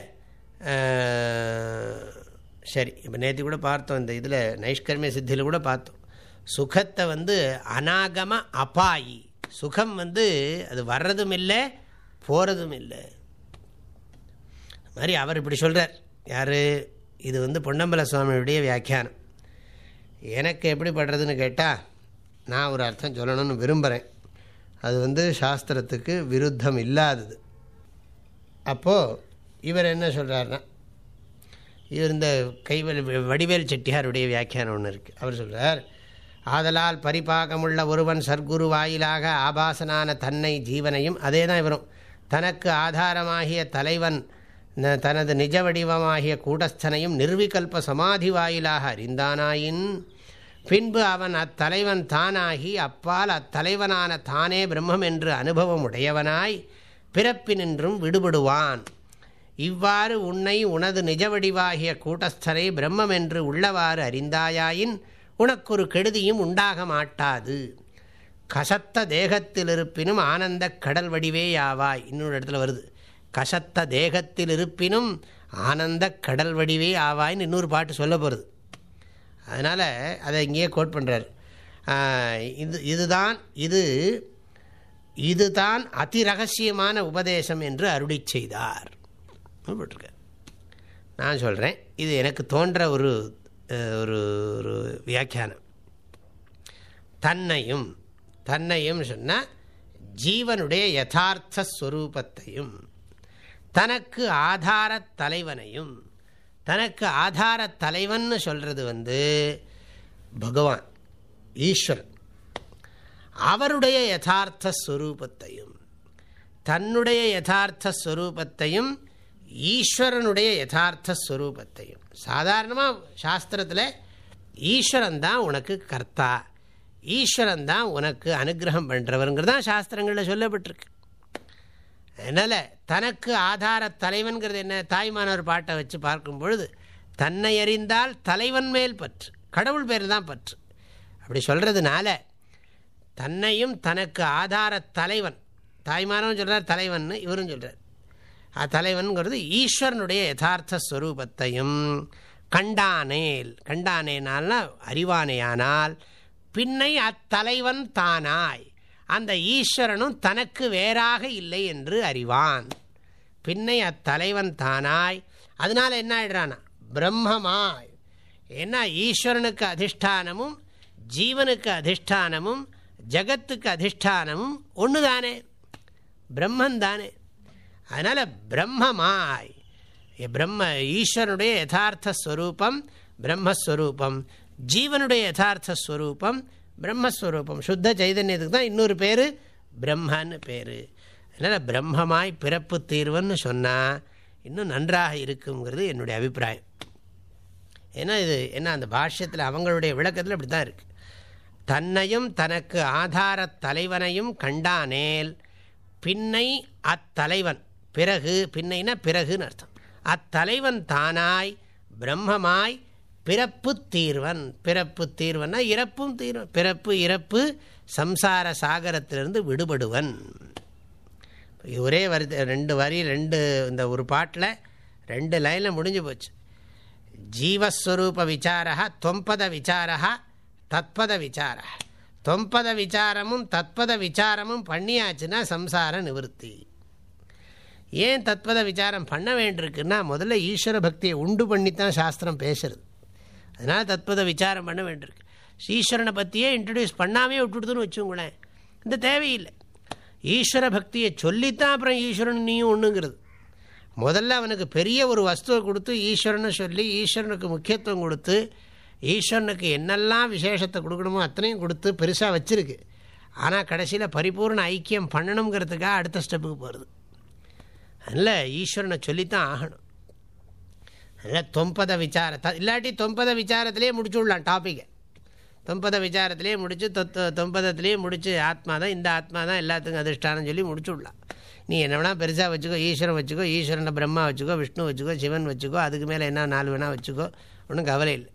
சரி இப்போ நேற்று கூட பார்த்தோம் இந்த இதில் நைஷ்கர்மிய சித்தியில் கூட பார்த்தோம். சுகத்தை வந்து அநாகம அபாயி. சுகம் வந்து அது வர்றதும் இல்லை போகிறதும் இல்லை. மாதிரி அவர் இப்படி சொல்கிறார் யார்? இது வந்து பொன்னம்பல சுவாமியுடைய வியாக்கியானம். எனக்கு எப்படி படுறதுன்னு கேட்டால் நான் ஒரு அர்த்தம் சொல்லணும்னு விரும்புகிறேன் அது வந்து சாஸ்திரத்துக்கு விருத்தம் இல்லாதது. அப்போது இவர் என்ன சொல்கிறாருன்னா இவர் இந்த கைவல் வடிவேல் செட்டியாருடைய வியாக்கியானம் ஒன்று இருக்குது அவர் சொல்கிறார் ஆதலால் பரிபாகமுள்ள ஒருவன் சர்க்குரு வாயிலாக ஆபாசனான தன்னை ஜீவனையும் அதே தான் இவரும். தனக்கு ஆதாரமாகிய தலைவன் தனது நிஜ வடிவமாகிய கூடஸ்தனையும் நிர்விகல்ப சமாதி வாயிலாக அறிந்தானாயின் பின்பு அவன் அத்தலைவன் தானாகி அப்பால் அத்தலைவனான தானே பிரம்மம் என்று அனுபவம் உடையவனாய் பிறப்பினின்றும் விடுபடுவான். இவ்வாறு உன்னை உனது நிஜ வடிவாகிய கூட்டஸ்தனை பிரம்மம் என்று உள்ளவாறு அறிந்தாயாயின் உனக்கொரு கெடுதியும் உண்டாக மாட்டாது. கசத்த தேகத்திலிருப்பினும் ஆனந்த கடல் வடிவே யாவாய் இன்னொரு இடத்துல வருது. கசத்த தேகத்தில் இருப்பினும் ஆனந்த கடல் வடிவே ஆவாய்ன்னு இன்னொரு பாட்டு சொல்ல போகிறது அதனால் அதை இங்கேயே கோட் பண்ணுறார் இது இதுதான் இது இதுதான் அதி ரகசியமான உபதேசம் என்று அருளி செய்தார். போட்டிருக்க நான் சொல்கிறேன் இது எனக்கு தோன்ற ஒரு ஒரு ஒரு வியாக்கியானம். தன்னையும் தன்னையும் சொன்னால் ஜீவனுடைய யதார்த்த ஸ்வரூபத்தையும் தனக்கு ஆதார தலைவனையும் தனக்கு ஆதார தலைவன் சொல்கிறது வந்து பகவான் ஈஸ்வரன். அவருடைய யதார்த்த ஸ்வரூபத்தையும் தன்னுடைய யதார்த்த ஸ்வரூபத்தையும் ஈஸ்வரனுடைய யதார்த்த ஸ்வரூபத்தையும் சாதாரணமாக சாஸ்திரத்தில் ஈஸ்வரன் தான் உனக்கு கர்த்தா ஈஸ்வரன் தான் உனக்கு அனுகிரகம் பண்ணுறவருங்கிறது தான் சாஸ்திரங்களில் சொல்லப்பட்டிருக்கு. அதனால் தனக்கு ஆதார தலைவன்கிறது என்ன? தாய்மானவர் பாட்டை வச்சு பார்க்கும் பொழுது தன்னை அறிந்தால் தலைவன் மேல் பற்று கடவுள் பேர் தான் பற்று. அப்படி சொல்கிறதுனால தன்னையும் தனக்கு ஆதார தலைவன் தாய்மானவன் சொல்கிறார் தலைவன் இவரும் சொல்கிறார் தலைவன்கிறது ஈஸ்வரனுடைய யதார்த்த ஸ்வரூபத்தையும் கண்டானேல் கண்டானேனால்னா அறிவானேயானால் பின்னை அத்தலைவன் தானாய். அந்த ஈஸ்வரனும் தனக்கு வேறாக இல்லை என்று அறிவான். பின்னை அத்தலைவன் தானாய். அதனால் என்ன ஆயிடுறானா பிரம்மமாய். ஏன்னா ஈஸ்வரனுக்கு அதிஷ்டானமும் ஜீவனுக்கு அதிஷ்டானமும் ஜகத்துக்கு அதிஷ்டானமும் ஒன்று தானே பிரம்மன் தானே அதனால் பிரம்மமாய். பிரம்ம ஈஸ்வரனுடைய யதார்த்த ஸ்வரூபம் பிரம்மஸ்வரூபம் ஜீவனுடைய யதார்த்த ஸ்வரூபம் பிரம்மஸ்வரூபம். சுத்த சைதன்யத்துக்கு தான் இன்னொரு பேர் பிரம்மன்னு பேர். அதனால் பிரம்மமாய் பிறப்பு தீர்வுன்னு சொன்னால் இன்னும் நன்றாக இருக்குங்கிறது என்னுடைய அபிப்பிராயம். ஏன்னா இது என்ன அந்த பாஷ்யத்தில் அவங்களுடைய விளக்கத்தில் இப்படி தான் இருக்குது தன்னையும் தனக்கு ஆதார தலைவனையும் கண்டானேல் பின்னை அத்தலைவன். பிறகு பின்னைனா பிறகுன்னு அர்த்தம். அத்தலைவன் தானாய் பிரம்மமாய் பிறப்பு தீர்வன். பிறப்பு தீர்வன்னா இறப்பும் தீர்வன். பிறப்பு இறப்பு சம்சார சாகரத்திலிருந்து விடுபடுவன். ஒரே வரி ரெண்டு வரி ரெண்டு இந்த ஒரு பாட்டில் ரெண்டு லைனில் முடிஞ்சு போச்சு. ஜீவஸ்வரூப விசாரா தொம்பத விசாரா தத்பத விசாரா தொம்பத விசாரமும் தத்பத விசாரமும் பண்ணியாச்சுன்னா சம்சார நிவர்த்தி. ஏன் தத்பத விசாரம் பண்ண வேண்டியிருக்குன்னா முதல்ல ஈஸ்வர பக்தியை உண்டு பண்ணித்தான் சாஸ்திரம் பேசுறது. அதனால் தத்பத விசாரம் பண்ண வேண்டியிருக்கு. ஈஸ்வரனை பற்றியே இன்ட்ரடியூஸ் பண்ணாமே விட்டுடுதுன்னு வச்சுங்களேன் இந்த தேவையில்லை. ஈஸ்வர பக்தியை சொல்லித்தான் அப்புறம் ஈஸ்வரன் நீயும் ஒன்றுங்கிறது முதல்ல அவனுக்கு பெரிய ஒரு வஸ்துவை கொடுத்து ஈஸ்வரனை சொல்லி ஈஸ்வரனுக்கு முக்கியத்துவம் கொடுத்து ஈஸ்வரனுக்கு என்னெல்லாம் விசேஷத்தை கொடுக்கணுமோ அத்தனையும் கொடுத்து பெருசாக வச்சுருக்கு. ஆனால் கடைசியில் பரிபூர்ண ஐக்கியம் பண்ணணுங்கிறதுக்காக அடுத்த ஸ்டெப்புக்கு போகிறது அதில் ஈஸ்வரனை சொல்லித்தான் ஆகணும். அதில் தொம்பத விசாரத்தை இல்லாட்டி தொம்பத விசாரத்திலே முடிச்சு விடலாம் டாப்பிக்கை தொம்பத விசாரத்திலே முடித்து தொத்த தொம்பதத்திலே முடித்து ஆத்மா தான் இந்த ஆத்மா தான் எல்லாத்துக்கும் அதிர்ஷ்டானம் சொல்லி முடிச்சு விடலாம் நீ என்ன வேணால் பெருசாக வச்சுக்கோ ஈஸ்வரன் வச்சுக்கோ ஈஸ்வரனை பிரம்மா வச்சுக்கோ விஷ்ணு வச்சுக்கோ சிவன் வச்சுக்கோ அதுக்கு மேலே என்ன நாலு வேணால் வச்சுக்கோ ஒன்றும் கவலை இல்லை.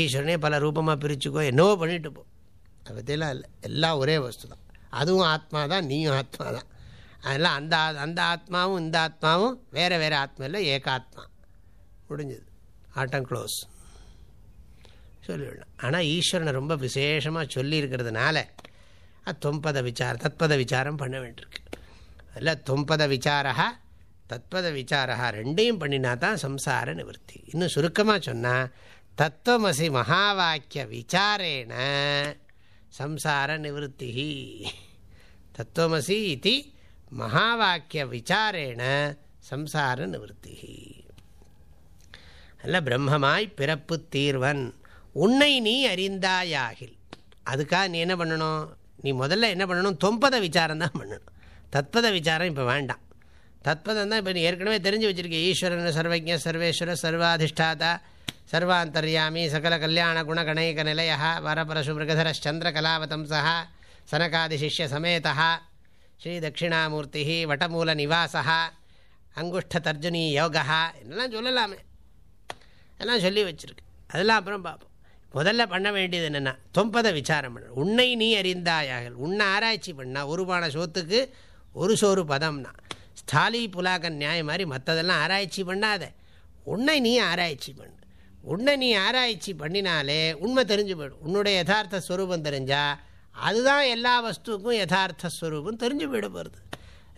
ஈஸ்வரனே பல ரூபமாக பிரிச்சுக்கோ என்னவோ பண்ணிட்டு போ. அதை பற்றிலாம் இல்லை எல்லாம் ஒரே வஸ்து தான். அதுவும் ஆத்மா தான் நீயும் ஆத்மா தான். அதெல்லாம் அந்த அந்த ஆத்மாவும் இந்த ஆத்மாவும் வேறு வேறு ஆத்மா இல்லை ஏகாத்மா. முடிஞ்சது. ஆட்டம் க்ளோஸ் சொல்லிவிடலாம். ஆனால் ஈஸ்வரனை ரொம்ப விசேஷமாக சொல்லியிருக்கிறதுனால தொம்பத விசாரம் தத்பத விசாரம் பண்ண வேண்டியிருக்கு. அதில் தொம்பத விசாரா தத்பத விசாரா ரெண்டையும் பண்ணினா தான் சம்சார நிவர்த்தி. இன்னும் சுருக்கமாக சொன்னால் தத்துவமசி மகா வாக்கிய விசாரேன சம்சார நிவர்த்தி. தத்துவமசி இது மகா வாக்கிய விசாரேன சம்சார நிவர்த்தி. அல்ல பிரம்மமாய் பிறப்பு தீர்வன். உன்னை நீ அறிந்தாயாகில். அதுக்காக நீ என்ன பண்ணணும்? நீ முதல்ல என்ன பண்ணணும்? தொம்பத விசாரம் தான் பண்ணணும். தத்பத விசாரம் இப்போ வேண்டாம். தத்பதம் தான் இப்போ நீ ஏற்கனவே தெரிஞ்சு வச்சுருக்கேன் ஈஸ்வரன் சர்வஜ சர்வேஸ்வர சர்வாதிஷ்டாதா சர்வாந்தர்யாமி சகல கல்யாண குணகணைக நிலைய வரபரசு மிருகதரச்சந்திர கலாவதம்சா சனகாதிசிஷ்ய சமேதா ஸ்ரீ தட்சிணாமூர்த்தி வட்டமூல நிவாசா அங்குஷ்ட தர்ஜுனி யோகா என்னெல்லாம் சொல்லலாமே. எல்லாம் சொல்லி வச்சுருக்கு. அதெல்லாம் அப்புறம் பார்ப்போம். முதல்ல பண்ண வேண்டியது என்னென்னா தொம்பதை விசாரம் பண்ண உன்னை நீ அறிந்தாயாகல் உன்னை ஆராய்ச்சி பண்ணால் பானை சோத்துக்கு ஒரு சோறு பதம்னா. ஸ்தாலி புலாகன் நியாயம் மாதிரி மற்றதெல்லாம் ஆராய்ச்சி பண்ணாத. உன்னை நீ ஆராய்ச்சி பண்ணு. உன்னை நீ ஆராய்ச்சி பண்ணினாலே உண்மை தெரிஞ்சு போயிடும். உன்னுடைய யதார்த்த ஸ்வரூபம் தெரிஞ்சால் அதுதான் எல்லா வஸ்துக்கும் யதார்த்த ஸ்வரூபம் தெரிஞ்சு போயிட போகிறது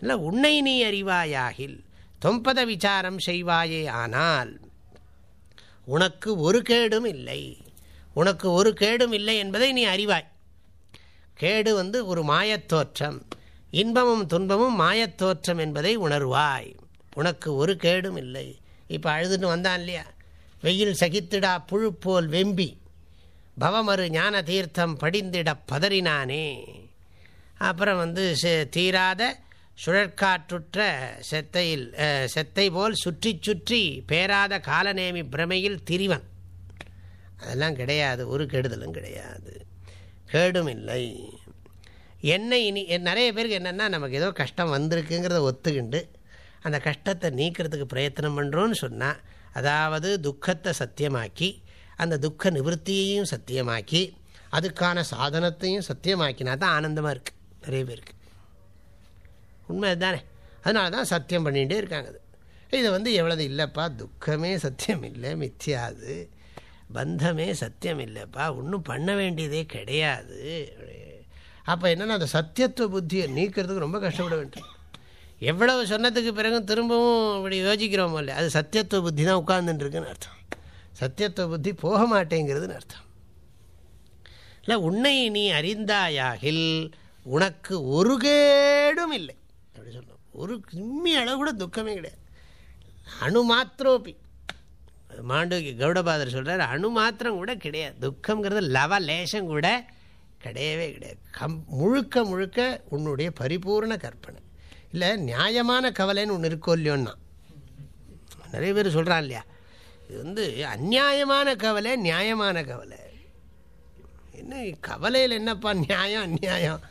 இல்லை உன்னை நீ அறிவாயாகில் தொம்பத விசாரம் செய்வாயே ஆனால் உனக்கு ஒரு கேடும் இல்லை. உனக்கு ஒரு கேடும் இல்லை என்பதை நீ அறிவாய். கேடு வந்து ஒரு மாயத்தோற்றம் இன்பமும் துன்பமும் மாயத்தோற்றம் என்பதை உணர்வாய். உனக்கு ஒரு கேடும் இல்லை. இப்போ அழுதுன்னு வந்தான் இல்லையா? வெயில் சகித்திடா புழு போல் வெம்பி. பவமறு ஞான தீர்த்தம் படிந்திட பதறினானே. அப்புறம் வந்து தீராத சுழற்காற்றுற்ற செத்தையில் செத்தை போல் சுற்றி சுற்றி பேராத காலநேமி பிரமையில் திரிவன். அதெல்லாம் கிடையாது ஒரு கெடுதலும் கிடையாது. கேடும் இல்லை. என்னை இனி நிறைய பேருக்கு என்னென்னா நமக்கு ஏதோ கஷ்டம் வந்திருக்குங்கிறத ஒத்துக்கிண்டு அந்த கஷ்டத்தை நீக்கிறதுக்கு பிரயத்தனம் பண்ணுறோன்னு சொன்னால் அதாவது துக்கத்தை சத்தியமாக்கி அந்த துக்க நிவர்த்தியையும் சத்தியமாக்கி அதுக்கான சாதனத்தையும் சத்தியமாக்கினா தான் ஆனந்தமாக இருக்குது நிறைய பேருக்கு. உண்மை தானே அதனால தான் சத்தியம் பண்ணிகிட்டே இருக்காங்க அது. இதை வந்து எவ்வளவு இல்லைப்பா? துக்கமே சத்தியம் இல்லை மித்தியாது. பந்தமே சத்தியம் இல்லைப்பா. ஒன்றும் பண்ண வேண்டியதே கிடையாது. அப்போ என்னென்னா அந்த சத்தியத்துவ புத்தியை நீக்கிறதுக்கு ரொம்ப கஷ்டப்பட வேண்டும். எவ்வளவு சொன்னதுக்கு பிறகு திரும்பவும் இப்படி யோசிக்கிறோமோ இல்லை அது சத்தியத்துவ புத்தி தான் உட்கார்ந்துட்டுருக்குன்னு அர்த்தம். சத்தியத்துவ புத்தி போக மாட்டேங்கிறதுன்னு அர்த்தம். இல்லை உன்னை நீ அறிந்தாயாகில் உனக்கு ஒரு கேடும் இல்லை. ஒரு கிம்மி அளவு கூட துக்கமே கிடையாது. அணு மாத்திரோப்பி மாண்டு கௌடபாதர் சொல்கிறார் அணு மாத்திரம் கூட கிடையாது. துக்கங்கிறது லவ லேசம் கூட கிடையவே கிடையாது. கம் முழுக்க முழுக்க உன்னுடைய பரிபூர்ண கற்பனை. இல்லை நியாயமான கவலைன்னு ஒன்று இருக்கோ இல்லையோன்னா. நிறைய பேர் சொல்கிறான் இல்லையா இது வந்து அந்நியாயமான கவலை நியாயமான கவலை. என்ன கவலையில் என்னப்பா நியாயம் அந்நியாயம்?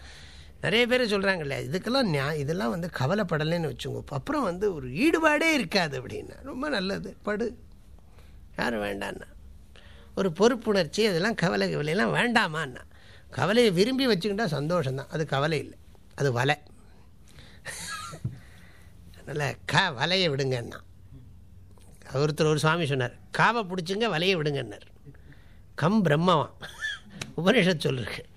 நிறைய பேர் சொல்கிறாங்க இல்லையா இதுக்கெல்லாம் நியா இதெல்லாம் வந்து கவலைப்படலைன்னு வச்சுங்க அப்புறம் வந்து ஒரு ஈடுபாடே இருக்காது அப்படின்னா ரொம்ப நல்லது. படு. யாரும் வேண்டான்னா. ஒரு பொறுப்புணர்ச்சி அதெல்லாம் கவலை கவலையெல்லாம் வேண்டாமான்னா. கவலையை விரும்பி வச்சுக்கிட்டா சந்தோஷம்தான். அது கவலை இல்லை. அது வலை. அதனால் க வலையை விடுங்கன்னா. ஒருத்தர் ஒரு சுவாமி சொன்னார் காவை பிடிச்சிங்க வலையை விடுங்கன்னார். கம் பிரம்மவான். உபனிஷத் சொல்லிருக்கு.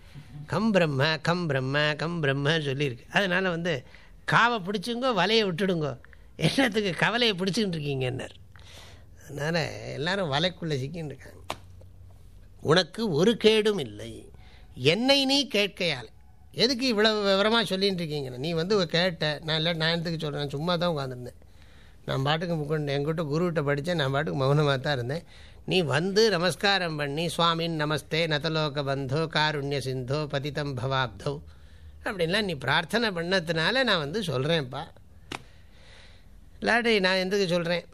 கம் பிரம்ம கம் பிரம்ம கம் பிரம்மன்னு சொல்லியிருக்கு. அதனால் வந்து காவை பிடிச்சுங்கோ வலையை விட்டுடுங்கோ. என்னத்துக்கு கவலையை பிடிச்சிக்கிட்டு இருக்கீங்கன்னார். அதனால் எல்லோரும் வலைக்குள்ளே சிக்கின்னு இருக்காங்க. உனக்கு ஒரு கேடும் இல்லை. என்னை நீ கேட்கையால். எதுக்கு இவ்வளோ விவரமாக சொல்லின்னு இருக்கீங்கண்ணா நீ வந்து கேட்ட நான் இல்லை நான் எதுக்கு சொல்கிறேன் சும்மா தான் உட்காந்துருந்தேன் நான் பாட்டுக்கு முக்கொண்டு எங்கிட்ட குருக்கிட்ட படித்தேன். நான் பாட்டுக்கு மௌனமாக தான் இருந்தேன். நீ வந்து நமஸ்காரம் பண்ணி சுவாமின் நமஸ்தே நதலோக பந்தோ காருண்ய சிந்தோ பதிதம் பவாப்தோ அப்படின்லாம் நீ பிரார்த்தனை பண்ணதுனால நான் வந்து சொல்கிறேன்ப்பா இல்லாட்டி நான் எதுக்கு சொல்கிறேன்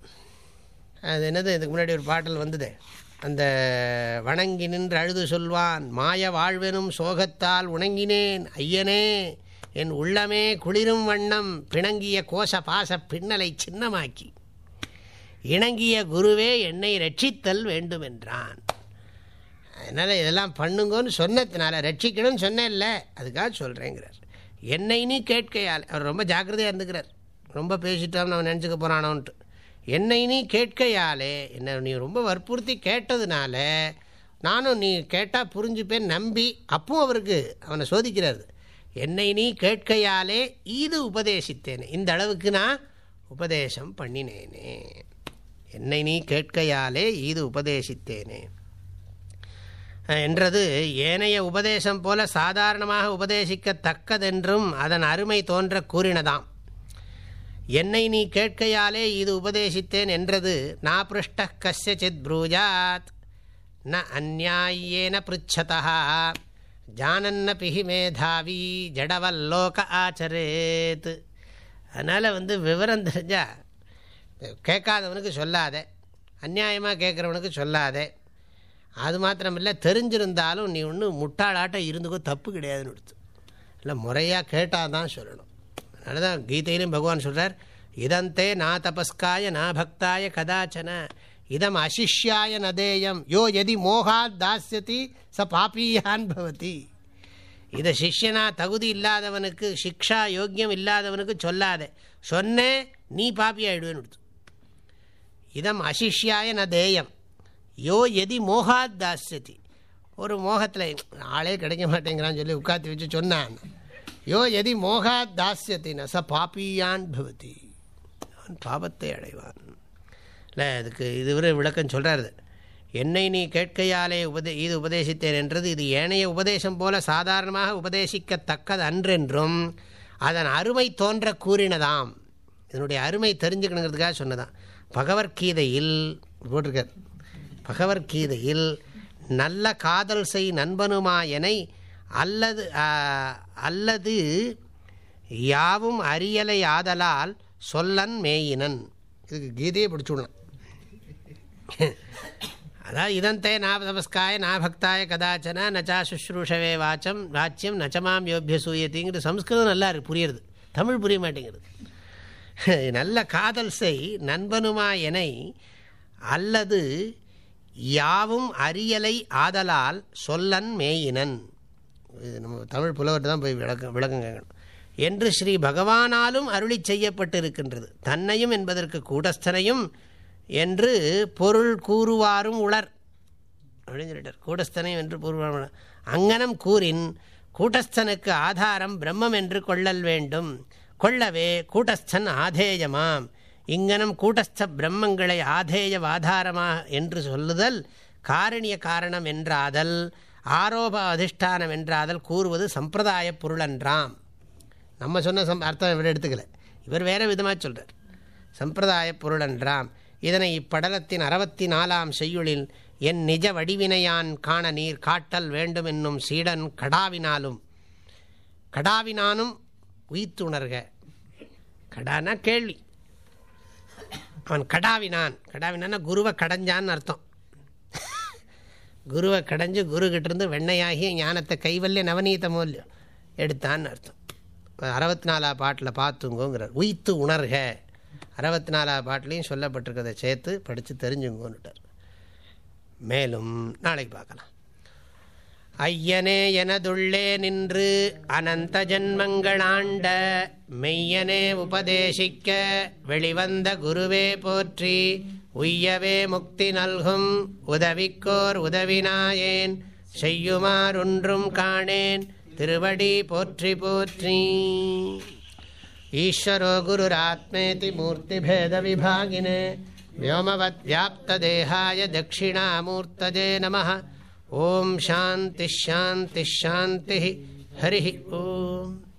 அது என்னது? இதுக்கு முன்னாடி ஒரு பாட்டல் வந்தது. அந்த வணங்கி நின்று அழுது சொல்வான் மாய வாழ்வெனும் சோகத்தால் உணங்கினேன் ஐயனே என் உள்ளமே குளிரும் வண்ணம் பிணங்கிய கோஷ பாச பின்னலை சின்னமாக்கி. இணங்கிய குருவே என்னை ரட்சித்தல் வேண்டுமென்றான். அதனால் இதெல்லாம் பண்ணுங்கன்னு சொன்னதுனால ரட்சிக்கணும்னு சொன்னேன்ல அதுக்காக சொல்கிறேங்கிறார் என்னை நீ கேட்கையால் அவர் ரொம்ப ஜாக்கிரதையாக இருந்துக்கிறார். ரொம்ப பேசிட்டோம் நம்ம நினச்சிக்க போகிறானோன்ட்டு என்னை நீ கேட்கையாலே என்ன நீ ரொம்ப வற்புறுத்தி கேட்டதுனால நானும் நீ கேட்டால் புரிஞ்சுப்பேன் நம்பி அப்பவும் அவருக்கு அவனை சோதிக்கிறார். என்னை நீ கேட்கையாலே இது உபதேசித்தேனே. இந்த அளவுக்கு நான் உபதேசம் பண்ணினேனே. என்னை நீ கேட்கையாலே இது உபதேசித்தேனே. என்றது ஏனைய உபதேசம் போல சாதாரணமாக உபதேசிக்கத்தக்கதென்றும் அதன் அருமை தோன்ற கூறினதாம். என்னை நீ கேட்கையாலே இது உபதேசித்தேன் என்றது நா பிருஷ்ட கசித் ப்ரூஜாத் ந அந்நாயேன பிருச்சதா ஜானன்ன பிஹி மேதாவி ஜடவல்லோக ஆச்சரேத். அதனால் வந்து விவரம் தெரிஞ்சால் கேட்காதவனுக்கு சொல்லாதே அந்நியாயமாக கேட்குறவனுக்கு சொல்லாதே. அது மாத்திரமில்லை தெரிஞ்சிருந்தாலும் நீ ஒன்று முட்டாளாட்டம் இருந்துக்கோ தப்பு கிடையாதுன்னு எடுத்து இல்லை முறையாக கேட்டால் தான் சொல்லணும். அதனால தான் கீதையிலும் பகவான் சொல்கிறார் இதந்தே நா தபஸ்காய நா பக்தாய கதாச்சன. இதம் அசிஷ்யாய நதேயம். யோ எதி மோகாத் தாஸ்யதி ச பாப்பியான் பவதி. இதை சிஷ்யனா தகுதி இல்லாதவனுக்கு சிக்ஷா யோக்கியம் இல்லாதவனுக்கு சொல்லாத. சொன்னே நீ பாப்பி ஆயிடுவேன்னு இதம் அசிஷ்யாய ந தேயம். யோ எதி மோகாத் தாஸ்யதி. ஒரு மோகத்தில் ஆளே கிடைக்க மாட்டேங்கிறான்னு சொல்லி உட்காந்து வச்சு சொன்னான். யோ எதி மோகாத் தாஸ்யத்தின ச பாப்பியான் பவதி. அவன் பாபத்தை அடைவான். இல்லை அதுக்கு இதுவரை விளக்கம் சொல்கிறாரு என்னை நீ கேட்கையாலே உபதே இது உபதேசித்தேன் என்றது இது ஏனைய உபதேசம் போல சாதாரணமாக உபதேசிக்கத்தக்கது அன்றென்றும் அதன் அருமை தோன்ற கூறினதாம். இதனுடைய அருமை தெரிஞ்சுக்கணுங்கிறதுக்காக சொன்னதான் பகவத்கீதையில் போட்டிருக்கார். பகவத்கீதையில் நல்ல காதல் செய் நண்பனுமாயனை அல்லது அல்லது யாவும் அறியலை ஆதலால் சொல்லன் மேயினன். இதுக்கு கீதையை பிடிச்சுடலாம் அதாவது இதந்தே நா நமஸ்காய நா பக்தாய கதாச்சன நச்சா சுஷ்ரூஷவே வாச்சம் வாச்சியம் நச்சமாம் யோபிய சூயத்திங்கிறது சம்ஸ்கிருதம் நல்லா இருக்குது புரியுறது. தமிழ் புரிய மாட்டேங்கிறது. நல்ல காதல் செய் நண்பனுமா எனை அல்லது யாவும் அறியலை ஆதலால் சொல்லன் மேயினன். நம்ம தமிழ் புலவர்கிட்ட தான் போய் விளக்க விளக்கம் கேட்கணும் என்று ஸ்ரீ பகவானாலும் அருளி செய்யப்பட்டிருக்கின்றது. தன்னையும் என்பதற்கு கூடஸ்தனையும் என்று பொருள் கூறுவாரும் உளர். அப்படின்னு சொல்லிட்டார். கூடஸ்தனையும் என்று கூறுவாரும் அங்கனம் கூறின் கூட்டஸ்தனுக்கு ஆதாரம் பிரம்மம் என்று கொள்ளல் வேண்டும். கொள்ளவே கூட்டஸ்தன் ஆதேயமாம். இங்கனம் கூட்டஸ்த பிரம்மங்களை ஆதேயவாதாரமா என்று சொல்லுதல் காரணிய காரணம் என்றாதல் ஆரோப அதிஷ்டானம் என்றாதல் கூறுவது சம்பிரதாய பொருளன்றாம். நம்ம சொன்ன சம் அர்த்தம் இவர் எடுத்துக்கல. இவர் வேறு விதமாக சொல்கிறார் சம்பிரதாய பொருளன்றாம். இதனை இப்படலத்தின் அறுபத்தி நாலாம் செய்யுளில் என் நிஜ வடிவினையான் காண நீர் காட்டல் வேண்டும் என்னும் சீடன் கடாவினாலும் கடாவினானும் உயித்துணர்க கடானா கேள்வி. அவன் கடாவினான். கடாவினான்னா குருவை கடைஞ்சான்னு அர்த்தம். குருவை கடைஞ்சு குருக்கிட்டேருந்து வெண்ணையாகிய ஞானத்தை கைவல்ய நவநீத மூல்யம் எடுத்தான்னு அர்த்தம். அறுபத்தி நாலா பாட்டில் பார்த்துங்கோங்கிறார் உயித்து உணர்க. அறுபத்தி நாலா பாட்டிலையும் சொல்லப்பட்டிருக்கிறத சேர்த்து படித்து தெரிஞ்சுங்கோன்னுட்டார். மேலும் நாளைக்கு பார்க்கலாம். ஐயனே எனதுள்ளே நின்று அனந்த ஜன்மங்களாண்ட மெய்யனே உபதேசிக்க வெளிவந்த குருவே போற்றி உய்யவே முக்தி நல்கும் உதவிக்கோர் உதவினாயேன் செய்யுமாறொன்றும் காணேன் திருவடி போற்றி போற்றி. ஈஸ்வரோ குருராத்மேதி மூர்த்திபேதவிபாகினே வோமவத் வியாப்ததேகாய தட்சிணாமூர்த்ததே நம ओ शान्तिश्शान्तिश्शान्तिः हरिः ओम्